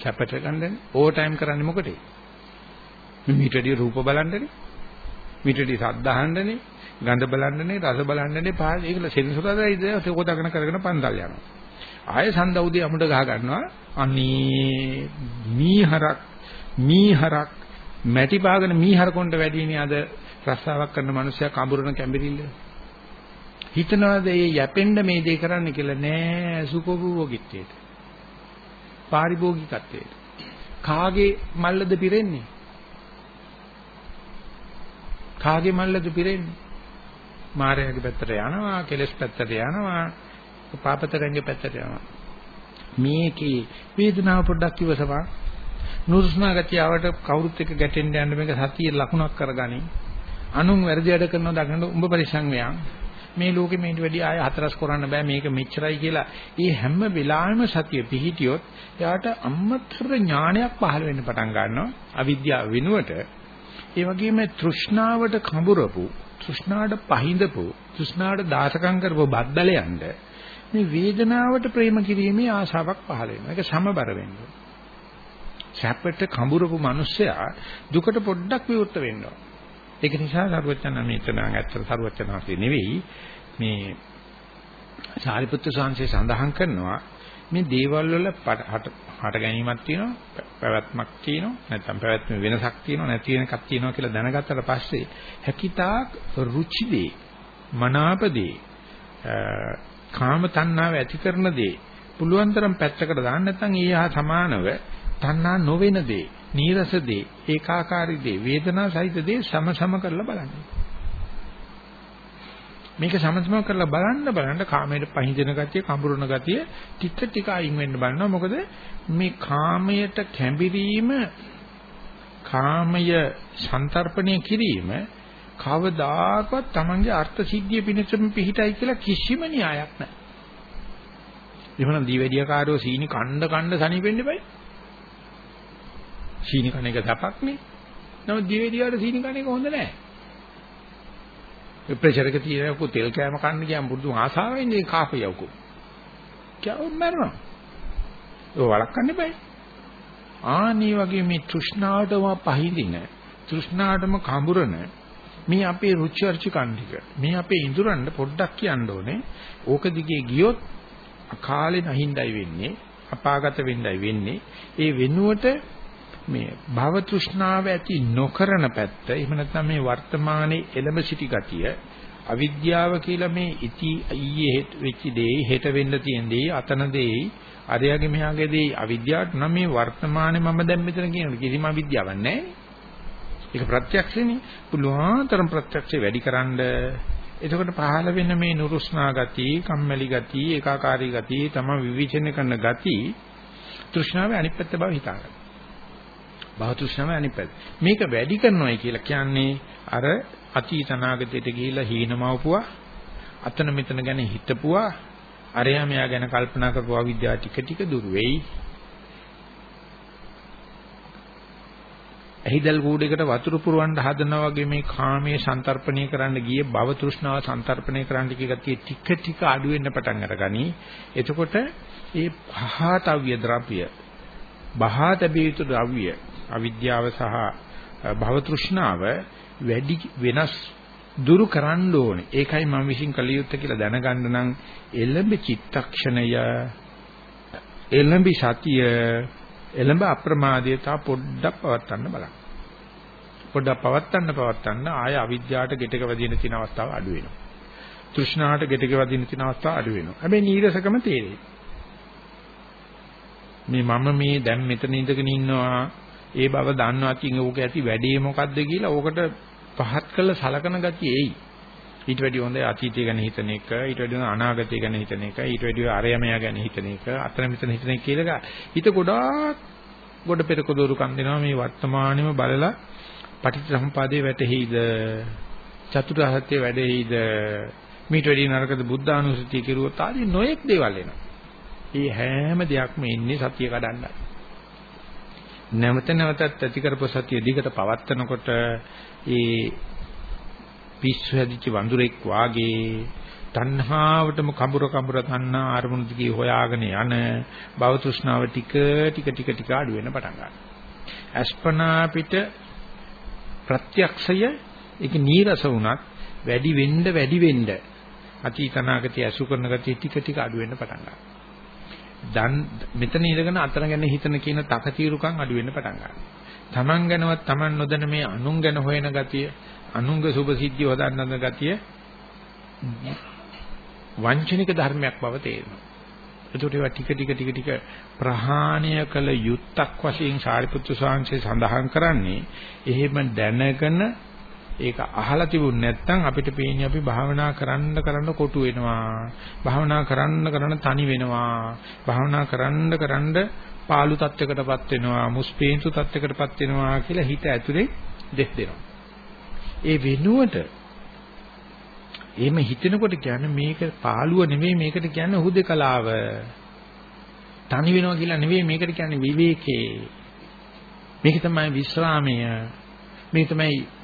කැපට ගන්නනේ ඕවර් ටයිම් කරන්නේ මොකටේ? මීටඩිය රූප බලන්නනේ. මිටටි සද්ද අහන්නනේ. ගඳ බලන්නනේ රස බලන්නනේ පාස් ඒකල සෙන්සුරාදා ඉද තෝකදගෙන කරගෙන පන්දල් යනවා. ආයෙ සඳ උදේ අමුඩ ගහ ගන්නවා. අනේ මීහරක් මීහරක් මැටි පාගන මීහර කොණ්ඩ වැඩිනේ අද රස්සාවක් කරන මිනිස්සයා කඹුරන කැඹිරිල්ල. හිතනවාද මේ යැපෙන්න මේ දේ කරන්න කියලා? නෑ සුඛෝභෝගීත්වයට පාරිභෝගිකත්වයට. කාගේ මල්ලද පිරෙන්නේ? කාගේ මල්ලද පිරෙන්නේ? මායාවේ පැත්තට යනවා, කෙලස් පැත්තට යනවා, පාපතරංගේ පැත්තට යනවා. මේකේ වේදනාව පොඩ්ඩක් ඉවසපන්. නුරුස්නා ගතියවට කවුරුත් එක්ක ගැටෙන්න යන්න මේක සතියේ ලකුණක් කරගනි. අනුන් වැරදි වැඩ කරනවා දකින්න උඹ පරිස්සම් වෙයන්. මේ ලෝකෙ මේට වැඩි ආය හතරස් කරන්න බෑ මේක මෙච්චරයි කියලා. ඒ හැම වෙලාවෙම සතිය පිහිටියොත් එයාට අම්මතර ඥානයක් පහළ වෙන්න පටන් ගන්නවා. අවිද්‍යාව වෙනුවට ඒ වගේම තෘෂ්ණාවට කඹරපු තෘෂ්ණාවට පහඳපු තෘෂ්ණාවට දාසකම් කරපු බද්දලයන්ට මේ වේදනාවට ප්‍රේම කිරීමේ ආශාවක් පහළ වෙනවා. ඒක සමබර වෙන්න ඕන. සැපට කඹරපු මිනිස්සයා දුකට පොඩ්ඩක් විවෘත වෙන්න ඕන. ඒක නිසා සරුවචන මේතන ඇත්තට සරුවචනාසේ නෙවෙයි මේ සාරිපුත්‍ර සාංශේ සඳහන් කරනවා මේ දේවල් වල හට ගැනීමක් තියෙනවා පැවැත්මක් තියෙනවා නැත්නම් පැවැත්ම වෙනසක් තියෙනවා නැති වෙන එකක් තියෙනවා කියලා දැනගත්තට පස්සේ හැකිතාක් රුචිදී මනාපදී කාම තණ්හාව ඇති කරන දේ පුළුවන් තරම් පැත්තකට දාන්න නැත්නම් ඒ හා සමානව තණ්හා නොවන දේ නීරස දේ ඒකාකාරී දේ වේදනා සහිත දේ සමසම කරලා බලන්න. මේක සමස්ම කරලා බලන්න බලන්න කාමයට පහඳින ගතිය, කඹරන ගතිය ටික ටික අයින් වෙන්න බලනවා. මොකද මේ කාමයට කැඹිරීම කාමය සන්තරපණය කිරීම කවදාකවත් Tamange අර්ථ සිද්ධිය පිණිසම පිහිටයි කියලා කිසිම න්‍යායක් නැහැ. එහෙනම් දීවැඩියාකාරෝ සීනි කණ්ඩ කණ්ඩ සනීපෙන්න බෑ. සීනි කණ එක තපක් නේ. නමුත් දීවැඩියාට සීනි කණ එක හොඳ නැහැ. ප්‍රෙෂර් එක තියෙනකෝ තෙල් කෑම කන්න ගියාම පුදුම ආසාවෙන් ඉන්නේ කාපියවකෝ. කියව මරනවා. ඒක වළක්වන්න බෑ. ආනී වගේ මේ තෘෂ්ණාවටම පහඳින තෘෂ්ණාවටම කඹරන මේ අපේ රුචි අරුචි කණ්ඩික මේ අපේ ඉඳුරන්න පොඩ්ඩක් කියන්න ඕනේ ඕක දිගේ ගියොත් අකාලේ නැහින්දයි වෙන්නේ අපාගත වෙන්නයි වෙන්නේ ඒ වෙනුවට මේ භව තෘෂ්ණාව ඇති නොකරන පැත්ත එහෙම නැත්නම් මේ වර්තමානයේ එළඹ සිටි ගතිය අවිද්‍යාව කියලා මේ ඉති ඊයේ වෙච්ච දේ හෙට වෙන්න තියෙන දේ අතන දේ අරයාගේ මෙහාගේ දේ අවිද්‍යාවට නම් මේ වර්තමානයේ මම දැන් මෙතන කියන කිසිම අවිද්‍යාවක් නැහැ. ඒක ප්‍රත්‍යක්ෂනේ. පුළුවන්තරම් ප්‍රත්‍යක්ෂේ වැඩිකරනද. එතකොට පහළ වෙන මේ නුරුස්නා ගති, කම්මැලි ගති, ඒකාකාරී ගති, තම විවිචනය කරන ගති තෘෂ්ණාවේ අනිත් පැත්ත බව හිතා ගන්න. භව තෘෂ්ණාවේ අනිත් පැත්ත. මේක වැඩි කරනවායි කියලා කියන්නේ අර අතීත අනාගතයට ගිහිලා හීනමවපුවා, අතන මෙතන ගැන හිතපුවා, අරයා මෙයා ගැන කල්පනා කරපුවා විද්‍යාව ටික ටික දුර වෙයි. ඇහිදල් කූඩේකට වතුර පුරවන්න හදනවා වගේ මේ කාමයේ සන්තරපණය කරන්න ගියේ භව තෘෂ්ණාව සන්තරපණය කරන්න කිය ගතිය ටික ටික අඩු වෙන්න පටන් අරගනි. එතකොට ඒ පහතව්‍ය ද්‍රව්‍ය බහා තැබිය යුතු ද්‍රව්‍ය අවිද්‍යාව සහ භව තෘෂ්ණාව වැඩි වෙනස් දුරු කරන්න ඕනේ. ඒකයි මම විශ්ින් කළ යුත්තේ කියලා දැනගන්න නම් එළඹ චිත්තක්ෂණය එළඹ සතිය එළඹ අප්‍රමාදීතා පොඩ්ඩක් පවත්වන්න බලන්න. පොඩ්ඩක් පවත්තන්න පවත්තන්න ආය අවිද්‍යාවට ගෙටක වදින තියෙන අවස්ථාව අඩු වෙනවා. තෘෂ්ණාවට ගෙටක වදින තියෙන අවස්ථාව අඩු වෙනවා. හැබැයි නීරසකම තේරෙයි. මේ මම මේ දැන් මෙතන ඉඳගෙන ඉන්නවා ඒ බව දන්නවා කින් ඕක ඇති වැඩේ මොකද්ද කියලා ඕකට පහත් කළ සලකන ගතිය එයි. ඊට වැඩි හොඳ අතීතය ගැන හිතන එක, ඊට වැඩි හොඳ අනාගතය ගැන හිතන එක, ඊට වැඩි අරයමයා ගැන හිතන එක, අතන මෙතන හිතන එක කියලා හිත ගොඩාක් ගොඩ පෙරක දෝරුකම් දෙනවා මේ වර්තමානෙම බලලා පටිච්චසමුපාදයේ වැටෙහිද චතුරාර්ය වැඩෙහිද මීට වැඩි නරකද බුද්ධානුස්සතිය කෙරුවොත් ආදී නොයෙක් දේවල් එනවා. මේ හැම දෙයක්ම එන්නේ සතිය කඩන්නයි. නැවත නැවතත් ඇති කරපු සතිය දිගට පවත්නකොට ඒ පිස්සු හැදිච්ච වඳුරෙක් වාගේ තණ්හාවටම කඹුර කඹුර තණ්හා ආරමුණු දිගේ හොයාගෙන යන භව තෘෂ්ණාව ටික ටික ටික ටික අඩු වෙන පටන් ගන්නවා. අස්පනා පිට ප්‍රත්‍යක්ෂය ඒක නීරස වුණත් වැඩි වෙන්න වැඩි වෙන්න අතීතනාගතිය අසු කරන ගතිය ටික ටික අඩු වෙන්න පටන් ගන්නවා. දන් මෙතන ඉඳගෙන අතන ගැන හිතන කියන තකතිරුකම් අඩු වෙන්න පටන් ගන්නවා. Taman ගැනවත් Taman නොදැන මේ අනුන් ගැන හොයන ගතිය, අනුන්ග සුභ සිද්ධිය හොදන්න ගතිය වංචනික ධර්මයක් බව තේරෙනවා. ඒකට ඒවා ටික ටික ටික ටික ප්‍රහාණය කළ යුත්තක් වශයෙන් සාරිපුත්තු සාංශේ සඳහන් කරන්නේ එහෙම දැනගෙන ඒක අහලා තිබුණ නැත්නම් අපිට පේන්නේ අපි භාවනා කරන්න කරන්න කොටු වෙනවා. භාවනා කරන්න කරන්න තනි වෙනවා. භාවනා කරන්න කරන්න පාළු තත්යකටපත් වෙනවා. මුස්පීන්තු තත්යකටපත් වෙනවා කියලා හිත ඇතුලේ දෙස් දෙනවා. ඒ වෙනුවට එහෙම හිතෙනකොට කියන්නේ මේක පාළුව නෙමෙයි මේකට කියන්නේ හුදකලාව. තනි වෙනවා කියලා නෙවෙයි මේකට කියන්නේ විවේකේ. මේක තමයි විස්රාමය. මේක තමයි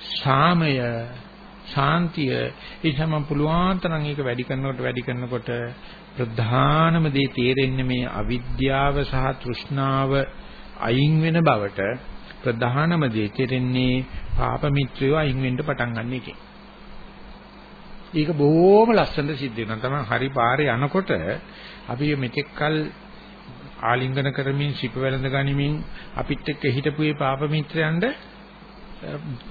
සාමය ශාන්තිය ඒ තමයි පුළුවන් තරම් ඒක වැඩි කරනකොට වැඩි කරනකොට ප්‍රධානම දේ තේරෙන්නේ මේ අවිද්‍යාව සහ තෘෂ්ණාව අයින් වෙන බවට ප්‍රධානම දේ තේරෙන්නේ පාප මිත්‍රයෝ අයින් වෙන්න පටන් ගන්න එකේ. ඒක බොහොම ලස්සනට සිද්ධ වෙනවා. තමයි හරි පාරේ යනකොට අපි මෙතෙක්කල් ආලිංගන කරමින් සිප වැළඳ ගනිමින් අපිත් එක්ක හිටපු ඒ පාප මිත්‍රයන්ට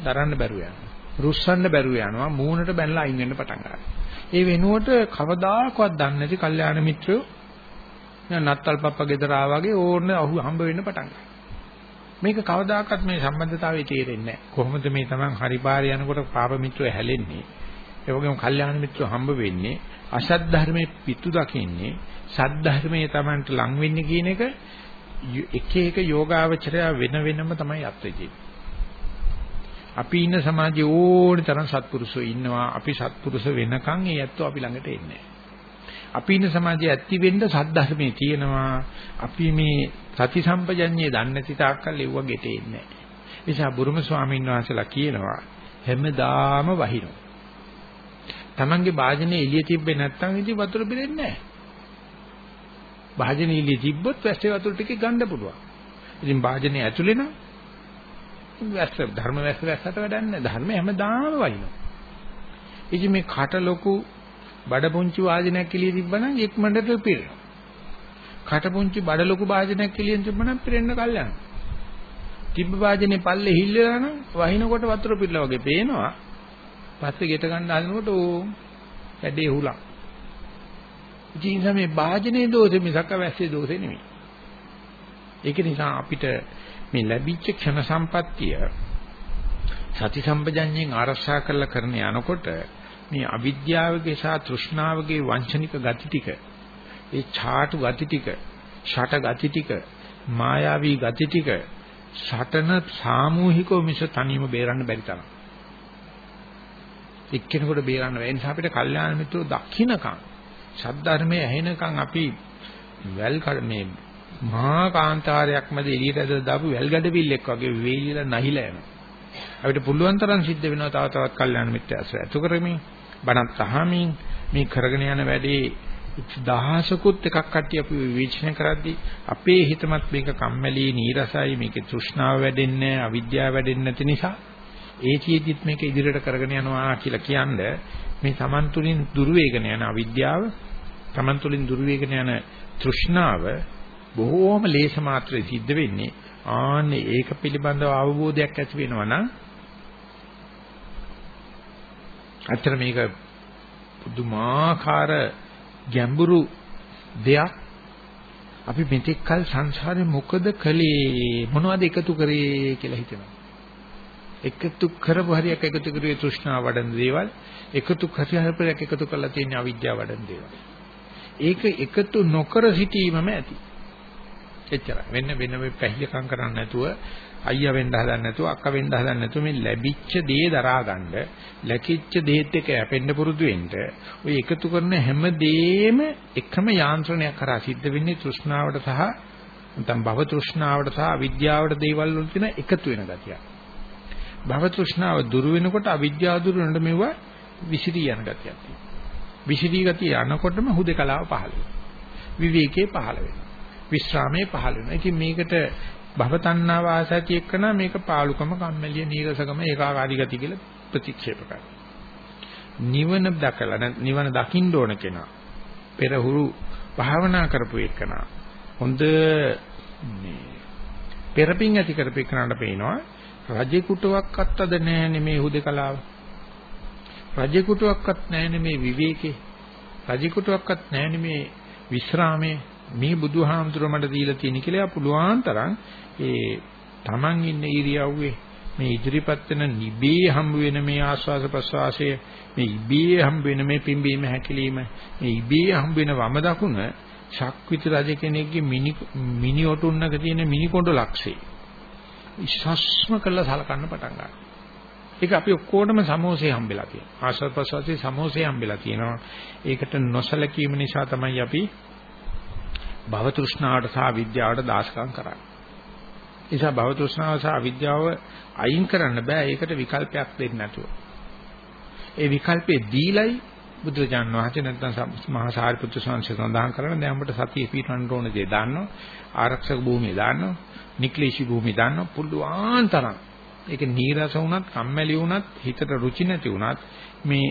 දරන්න බැරුව යනවා. රුස්සන්න බැරුව යනවා. මූණට බැනලා අයින් වෙන්න පටන් ගන්නවා. ඒ වෙනුවට කවදාකවත් දන්නේ නැති කල්යාණ මිත්‍රයෝ නත්තල් පප්පා ගෙදර ආවාගේ ඕන්න අහු හම්බ වෙන්න පටන් ගන්නවා. මේක කවදාකවත් මේ සම්බන්ධතාවය තේරෙන්නේ නැහැ. කොහොමද මේ Taman හරි පාරේ යනකොට පාප මිත්‍රයෝ හැලෙන්නේ? ඒ වගේම කල්යාණ මිත්‍රයෝ හම්බ වෙන්නේ අසත් ධර්මයේ පිටු දකින්නේ සත් ධර්මයේ Tamanට ලං වෙන්නේ කියන එක එක එක යෝගාවචරය වෙන වෙනම තමයි අත්වෙන්නේ. අපි ඉන්න සමාජයේ ඕනි තරම් සත්පුරුෂෝ ඉන්නවා. අපි සත්පුරුෂ වෙනකන් ඒ ඇත්තෝ අපි ළඟට එන්නේ අපි ඉන්න සමාජයේ ඇත්ති වෙන්න සද්ධර්මයේ තියෙනවා. අපි මේ සති සම්පජඤ්ඤේ දන්නේ නැති තාක්කල් එව්ව ගෙටේ ඉන්නේ නැහැ. නිසා බුරුම ස්වාමීන් වහන්සේලා කියනවා හැමදාම වහිනවා. Tamange වාජනේ එළිය තිබ්බේ නැත්නම් ඉතින් වතුර පිරෙන්නේ නැහැ. වාජනේ එළිය තිබ්බොත් වැස්සේ වතුර ටික ගන්න පුළුවන්. ඉතින් වාජනේ ඇතුලේ නම් වැස්ස ධර්ම වැස්ස වැස්සට වැඩක් නැහැ. ධර්ම හැමදාම වයින්නවා. ඉතින් මේ කට ලොකු බඩ පුංචි වාදනයක් එළිය තිබ්බනම් ඉක්මනට පිරෙනවා. කටපුංචි බඩ ලොකු වාදනයක් කියලා තිබුණා නම් පිරෙන්න කල්යන. තිබ්බ වාදනේ පල්ලේ හිල්ලලා නම් වහිනකොට වතුර පිරලා වගේ පේනවා. පස්සේ ගෙට ගන්න හදනකොට ඕ වැඩේ හුලක්. ඉතින් මේ වාදනේ දෝෂෙ මිසක වැස්සේ දෝෂෙ නෙමෙයි. ඒක නිසා අපිට මේ ලැබිච්ච ක්ෂණ සම්පත්තිය සති සම්පජඤ්ඤයෙන් ආරක්ෂා කරලා කරන යනකොට මේ අවිද්‍යාවගේ සහ තෘෂ්ණාවගේ වංචනික ගති ටික ඒ ඡාටු ගති ටික ෂට ගති ටික මායාවී ගති ටික ෂටන සාමූහිකව මිස තනියම බේරන්න බැරි තරම් එක්කෙනෙකුට බේරන්න බැහැ. ඒ නිසා අපිට කල්යාණ මිත්‍රෝ දක්ෂිනකම් සද්ධර්මයේ ඇහෙනකම් අපි වැල් මේ මහා කාන්තාරයක් මැද එළියට ඇදලා දාපු වැල් ගැඩවිල්ලෙක් වගේ වේලිලා නැහිලා යනවා. අපිට පුළුවන් තරම් සිද්ධ වෙනවා තව තවත් කල්යාණ මිත්‍ර ඇසුර ඇතු කරමින් බණත් අහමින් මේ කරගෙන යන වැඩේ දහසකුත් එකක් කට්ටිය අපි විචින කරද්දී අපේ හිතමත් මේක කම්මැලි නීරසයි මේකේ තෘෂ්ණාව වැඩෙන්නේ අවිද්‍යාව වැඩෙන්නේ නැති නිසා ඒ චීදිත් මේක ඉදිරියට කරගෙන යනවා කියලා කියන්නේ මේ Taman තුලින් දුර වේගන යන අවිද්‍යාව Taman තුලින් දුර වේගන යන තෘෂ්ණාව බොහෝම ලේස මාත්‍රේ සිද්ධ වෙන්නේ. ආන්නේ ඒක පිළිබඳව අවබෝධයක් ඇති වෙනවා නම් අතර මේක පුදුමාකාර ගැඹුරු දෙයක්. අපි මෙතෙක් කල සංසාරේ මොකද කළේ? මොනවද එකතු කරේ කියලා හිතනවා. එකතු කරපු හරියක් එකතු කරුවේ තෘෂ්ණාව වඩන දේවල්. එකතු කරහපරයක් එකතු කරලා තියෙන අවිද්‍යාව වඩන දේවල්. ඒක එකතු නොකර සිටීමම ඇති. එච්චරයි. වෙන වෙන මේ පැහියකම් කරන්නේ නැතුව අයියා වෙන්න හදන්නේ නැතුව අක්කා වෙන්න හදන්නේ නැතුව මේ ලැබිච්ච දේ දරා ගන්න, ලැකිච්ච දේත් එක්ක යැපෙන්න පුරුදු වෙන්න. ඔය එකතු කරන හැම දෙෙම එකම යාන්ත්‍රණයක් කරා සිද්ධ වෙන්නේ තෘෂ්ණාවට සහ නැත්නම් භව තෘෂ්ණාවට සහ අවිද්‍යාවට දේවල් වල තියෙන එකතු වෙන ගතිය. භව තෘෂ්ණාව දුරු වෙනකොට අවිද්‍යාව දුරු වෙනකොට මෙවුවා විසිරී යන ගතියක් තියෙනවා. විසිරී ගතිය යනකොටම හුදකලාව පහළ වෙනවා. විවේකයේ පහළ වෙනවා. විශ්‍රාමයේ පහළ වෙනවා. ඉතින් මේකට භවතණ්ණා වාසති එක්කන මේක පාලුකම කම්මැලිය නීරසකම ඒකාකාරී ගති කියලා ප්‍රතික්ෂේප කරනවා. නිවන දැකලා නිවන දකින්න ඕන කෙනා පෙරහුරු භාවනා කරපු එක්කනා හොඳ මේ පෙරපින් ඇති කරපු එක්කනට පේනවා රජෙකුටවත් අද නැහැ මේ හුදකලාව. රජෙකුටවත් නැහැ මේ විවේකේ. රජෙකුටවත් නැහැ මේ විශ්‍රාමයේ මේ බුදුහාමුදුරුවෝ මට දීලා තියෙන කියලා පුළුවන් තරම් ඒ Taman ඉන්න ඉරියව්වේ මේ ඉදිරිපත් වෙන නිබේ හම්බ වෙන මේ ආස්වාස ප්‍රසවාසය මේ ඉබේ හම්බ වෙන මේ පිම්බීම හැකිලිම මේ ඉබේ හම්බ වෙන වම දකුණ ශක්විත රජ කෙනෙක්ගේ මිනි මිනි ඔටුන්නක තියෙන මිනි කොඬ ලක්ෂේ ඉස්සස්ම කළා සලකන්න පටන් ගන්නවා. ඒක අපි ඔක්කොටම සමෝසේ හම්බෙලා තියෙනවා. ආස්වාද ප්‍රසවාසයේ සමෝසේ හම්බෙලා තියෙනවා. ඒකට නොසලකීම නිසා තමයි අපි භව තෘෂ්ණාවට සහ විද්‍යාවට දාශකම් කරන්නේ. නිසා භව තෘෂ්ණාව සහ විද්‍යාව අයින් කරන්න බෑ. ඒකට විකල්පයක් දෙන්න නැතුව. ඒ විකල්පේ දීලයි බුදුරජාන් වහන්සේ නැත්නම් මහා සාරිපුත්‍ර ස්වාමීන් සඳහන් කරන දැන් අපිට සතිය පිටවන්න ඕන දේ දාන්නවා. ආරක්ෂක භූමිය දාන්නවා. නික්ලේශී භූමිය දාන්නවා. පුළුවන් තරම්. ඒක නීරස වුණත්, කම්මැලි වුණත්, හිතට රුචි නැති වුණත් මේ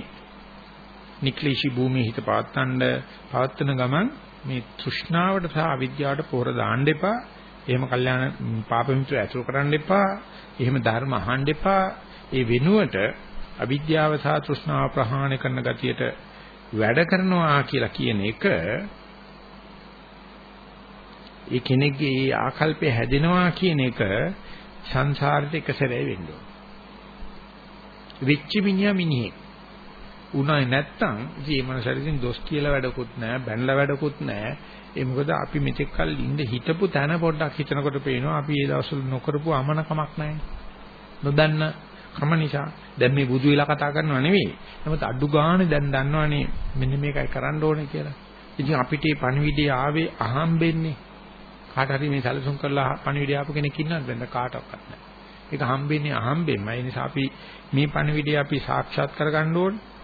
නික්ලේශී භූමියේ හිත පවත්තන්න පවත්තන ගමන් මේ තෘෂ්ණාවට සහ අවිද්‍යාවට පොහොර දාන්න එපා. එහෙම කල්යාණ පාප මිත්‍ර ඇසුරු කරන්න එපා. එහෙම ධර්ම අහන්න එපා. ඒ වෙනුවට අවිද්‍යාව සහ තෘෂ්ණාව ප්‍රහාණය කරන ගතියට වැඩ කරනවා කියලා කියන එක ඒ කෙනෙක්ගේ ඒ ආකල්පය හැදෙනවා කියන එක සංසාරෙට එක සැරේ වෙන්න ඕන. විච්චි මිනිහා මිනිහෙක්. උනායි නැත්තම් ඉතින් මේ මනසට ඉතින් දොස් කියලා වැඩකුත් නැහැ බැනලා වැඩකුත් නැහැ. ඒ මොකද අපි මෙතෙක් කල් ඉඳ හිටපු තැන පොඩ්ඩක් හිතනකොට පේනවා අපි ඒ දවස්වල නොකරපු අමනකමක් නැහැ. නොදන්න කම නිසා. දැන් මේ බුදු විලා කතා කරනවා නෙවෙයි. නමුත් අඩු ගානේ දැන් දන්නවනේ මෙන්න මේකයි කරන්න ඕනේ කියලා. ඉතින් අපිට මේ පණිවිඩය ආවේ අහම්බෙන්නේ. කාට හරි මේ සැලසුම් කරලා පණිවිඩය ආපු කෙනෙක් ඉන්නවද? දැන් කාටවත් නැහැ. ඒක හම්බෙන්නේ අහම්බෙන්මයි. ඒ නිසා අපි මේ පණිවිඩය අපි සාක්ෂාත් කරගන්න ඕනේ.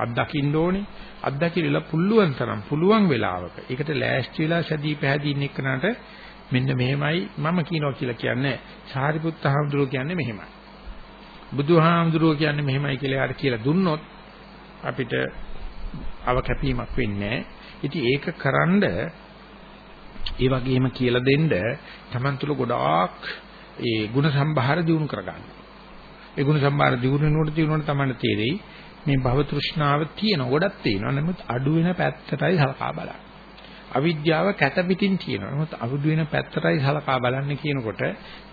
අත්දකින්න ඕනේ. අත්දකිලා පුළුවන් තරම් පුළුවන් වෙලාවක ඒකට ලෑස්ති වෙලා සැදී පැහැදී ඉන්න එකනට මෙන්න මෙහෙමයි මම කියනවා කියලා කියන්නේ සාරිපුත්ත හාමුදුරුවෝ කියන්නේ මෙහෙමයි. බුදුහාමුදුරුවෝ කියන්නේ මෙහෙමයි කියලා යාට කියලා දුන්නොත් අපිට අව කැපීමක් වෙන්නේ නැහැ. ඉතින් ඒක කරන්ඩ ඒ වගේම කියලා දෙන්න Taman තුල ගොඩාක් ඒ ಗುಣ සම්භාර දිනු කරගන්න. ඒ ಗುಣ සම්භාර දිනු වෙනකොට දිනුනොත් Taman තේරෙයි මේ භව තෘෂ්ණාව තියෙන ගොඩක් තියෙනවා. නමුත් අඩු වෙන පැත්තටයි සලකා බලන්න. අවිද්‍යාව කැත පිටින් තියෙනවා. නමුත් අවිදු වෙන පැත්තටයි සලකා බලන්න කියනකොට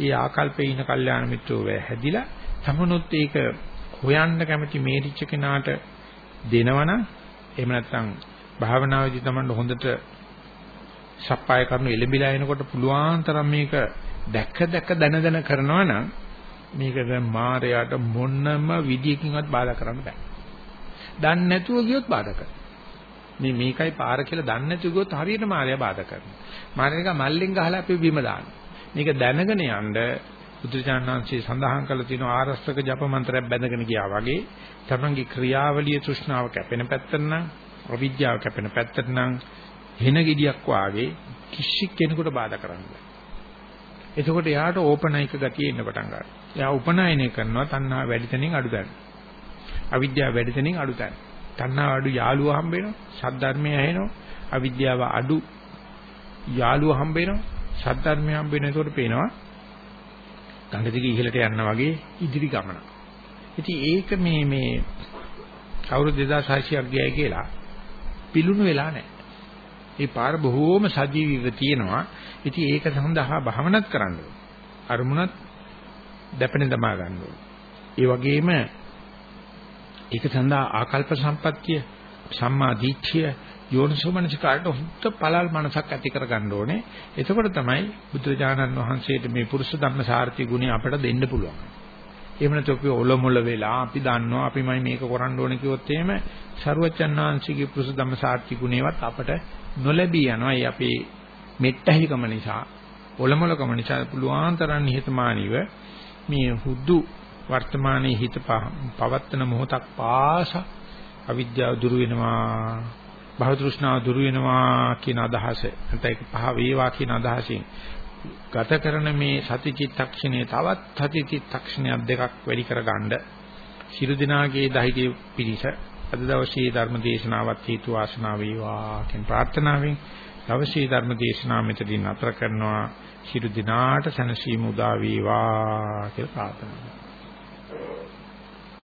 ඒ ආකල්පේ ඉන කල්යාණ මිත්‍රෝ වේ හැදිලා තමනුත් ඒක හොයන්න කැමති මේරිච්ච කෙනාට දෙනවනම් එහෙම නැත්නම් භාවනාවේදී තමන්ට හොඳට සප්පාය කරනු එලඹිලා එනකොට පුළුවන් තරම් මේක දැක දැක දන දන කරනවා නම් මේක දැන් මායයට මොනම විදියකින්වත් බාධා කරන්න බෑ. දන්නේ නැතුව ගියොත් බාධා කරනවා. මේ මේකයි පාර කියලා දන්නේ නැතුව ගියොත් හරියට මායя බාධා කරනවා. මායනික මල්ලෙන් ගහලා අපි බිම දානවා. මේක දැනගෙන යන්න බුදුචානන්සේ සඳහන් කළ තියෙන ආරස්තක ජප මන්ත්‍රයක් බැඳගෙන ගියා වගේ තමන්ගේ ක්‍රියාවලිය තෘෂ්ණාව කැපෙන පැත්තට නම් අවිද්‍යාව කැපෙන පැත්තට නම් හෙන ගෙඩියක් වාගේ කිසි කෙනෙකුට බාධා කරන්න බෑ. එතකොට යාට ඕපනයික ගතිය එන්න පටන් ගන්නවා. එයා උපනයනය කරනවා තණ්හා වැඩි තැනින් අඩු තැන. අවිද්‍යාව වැඩි තැනින් අඩු තැන. තණ්හාව අඩු යාළුවා හම්බ වෙනවා. සද්ධර්මය ඇහෙනවා. අවිද්‍යාව අඩු යාළුවා හම්බ වෙනවා. සද්ධර්මය හම්බ වෙන එතකොට පේනවා. ගඟ දිගේ ඉහළට යනවා වගේ ඉදිරි ගමන. ඉතින් ඒක මේ මේ අවුරුදු 2600ක් ගියයි කියලා පිලුණු වෙලා නැහැ. ඒ පාර බොහෝම සජීවීව තියෙනවා. ඉතින් ඒක සඳහා භවනත් කරන්න ඕනේ. අරමුණත් දැපෙන දමා ගන්න ඕනේ. ඒ වගේම ඒක සඳහා ආකල්ප සම්පත්තිය, සම්මා දිට්ඨිය, යෝනිසෝමනසිකාරට හුත් පළල් මනසක් ඇති කර ගන්න ඕනේ. එතකොට තමයි බුදුරජාණන් වහන්සේට මේ පුරුෂ ධම්ම සාර්ථි ගුණය අපට දෙන්න පුළුවන්. එහෙම නැත්නම් අපි ඔලොමොල වෙලා අපි දන්නවා අපිමයි මේක කරන්න ඕනේ කිව්වොත් එහෙම සරුවචන්නාංශිකේ පුරුෂ ධම්ම සාර්ථි ගුණේවත් අපට නොලැබී යනවා. ඒ අපේ මෙට්ටහිකම නිසා ඔලොමොලකම නිසා පුළුවන් තරම් නිහතමානීව මේ හුදු වර්තමානයේ හිත පවත්තන මොහොතක් පාස අවිද්‍යාව දුරු වෙනවා. භව තෘෂ්ණාව දුරු වෙනවා කියන අදහස. නැත්නම් ඒක පහ වේවා කියන අදහසින් ගත කරන මේ සති චිත්තක්ෂණයේ තවත් සති චිත්තක්ෂණයක් දෙකක් වැඩි කරගන්න සිරු දිනාගේ දහිතේ පිරිස අද දවසේ ධර්ම දේශනාවත් හේතු වාසනා වේවා කියන ප්‍රාර්ථනාවෙන් දවසේ ධර්ම දේශනාව මෙතනින් අතර කරනවා. සිරු දිනාට සනසීම උදා වේවා කියලා ප්‍රාර්ථනා කරනවා.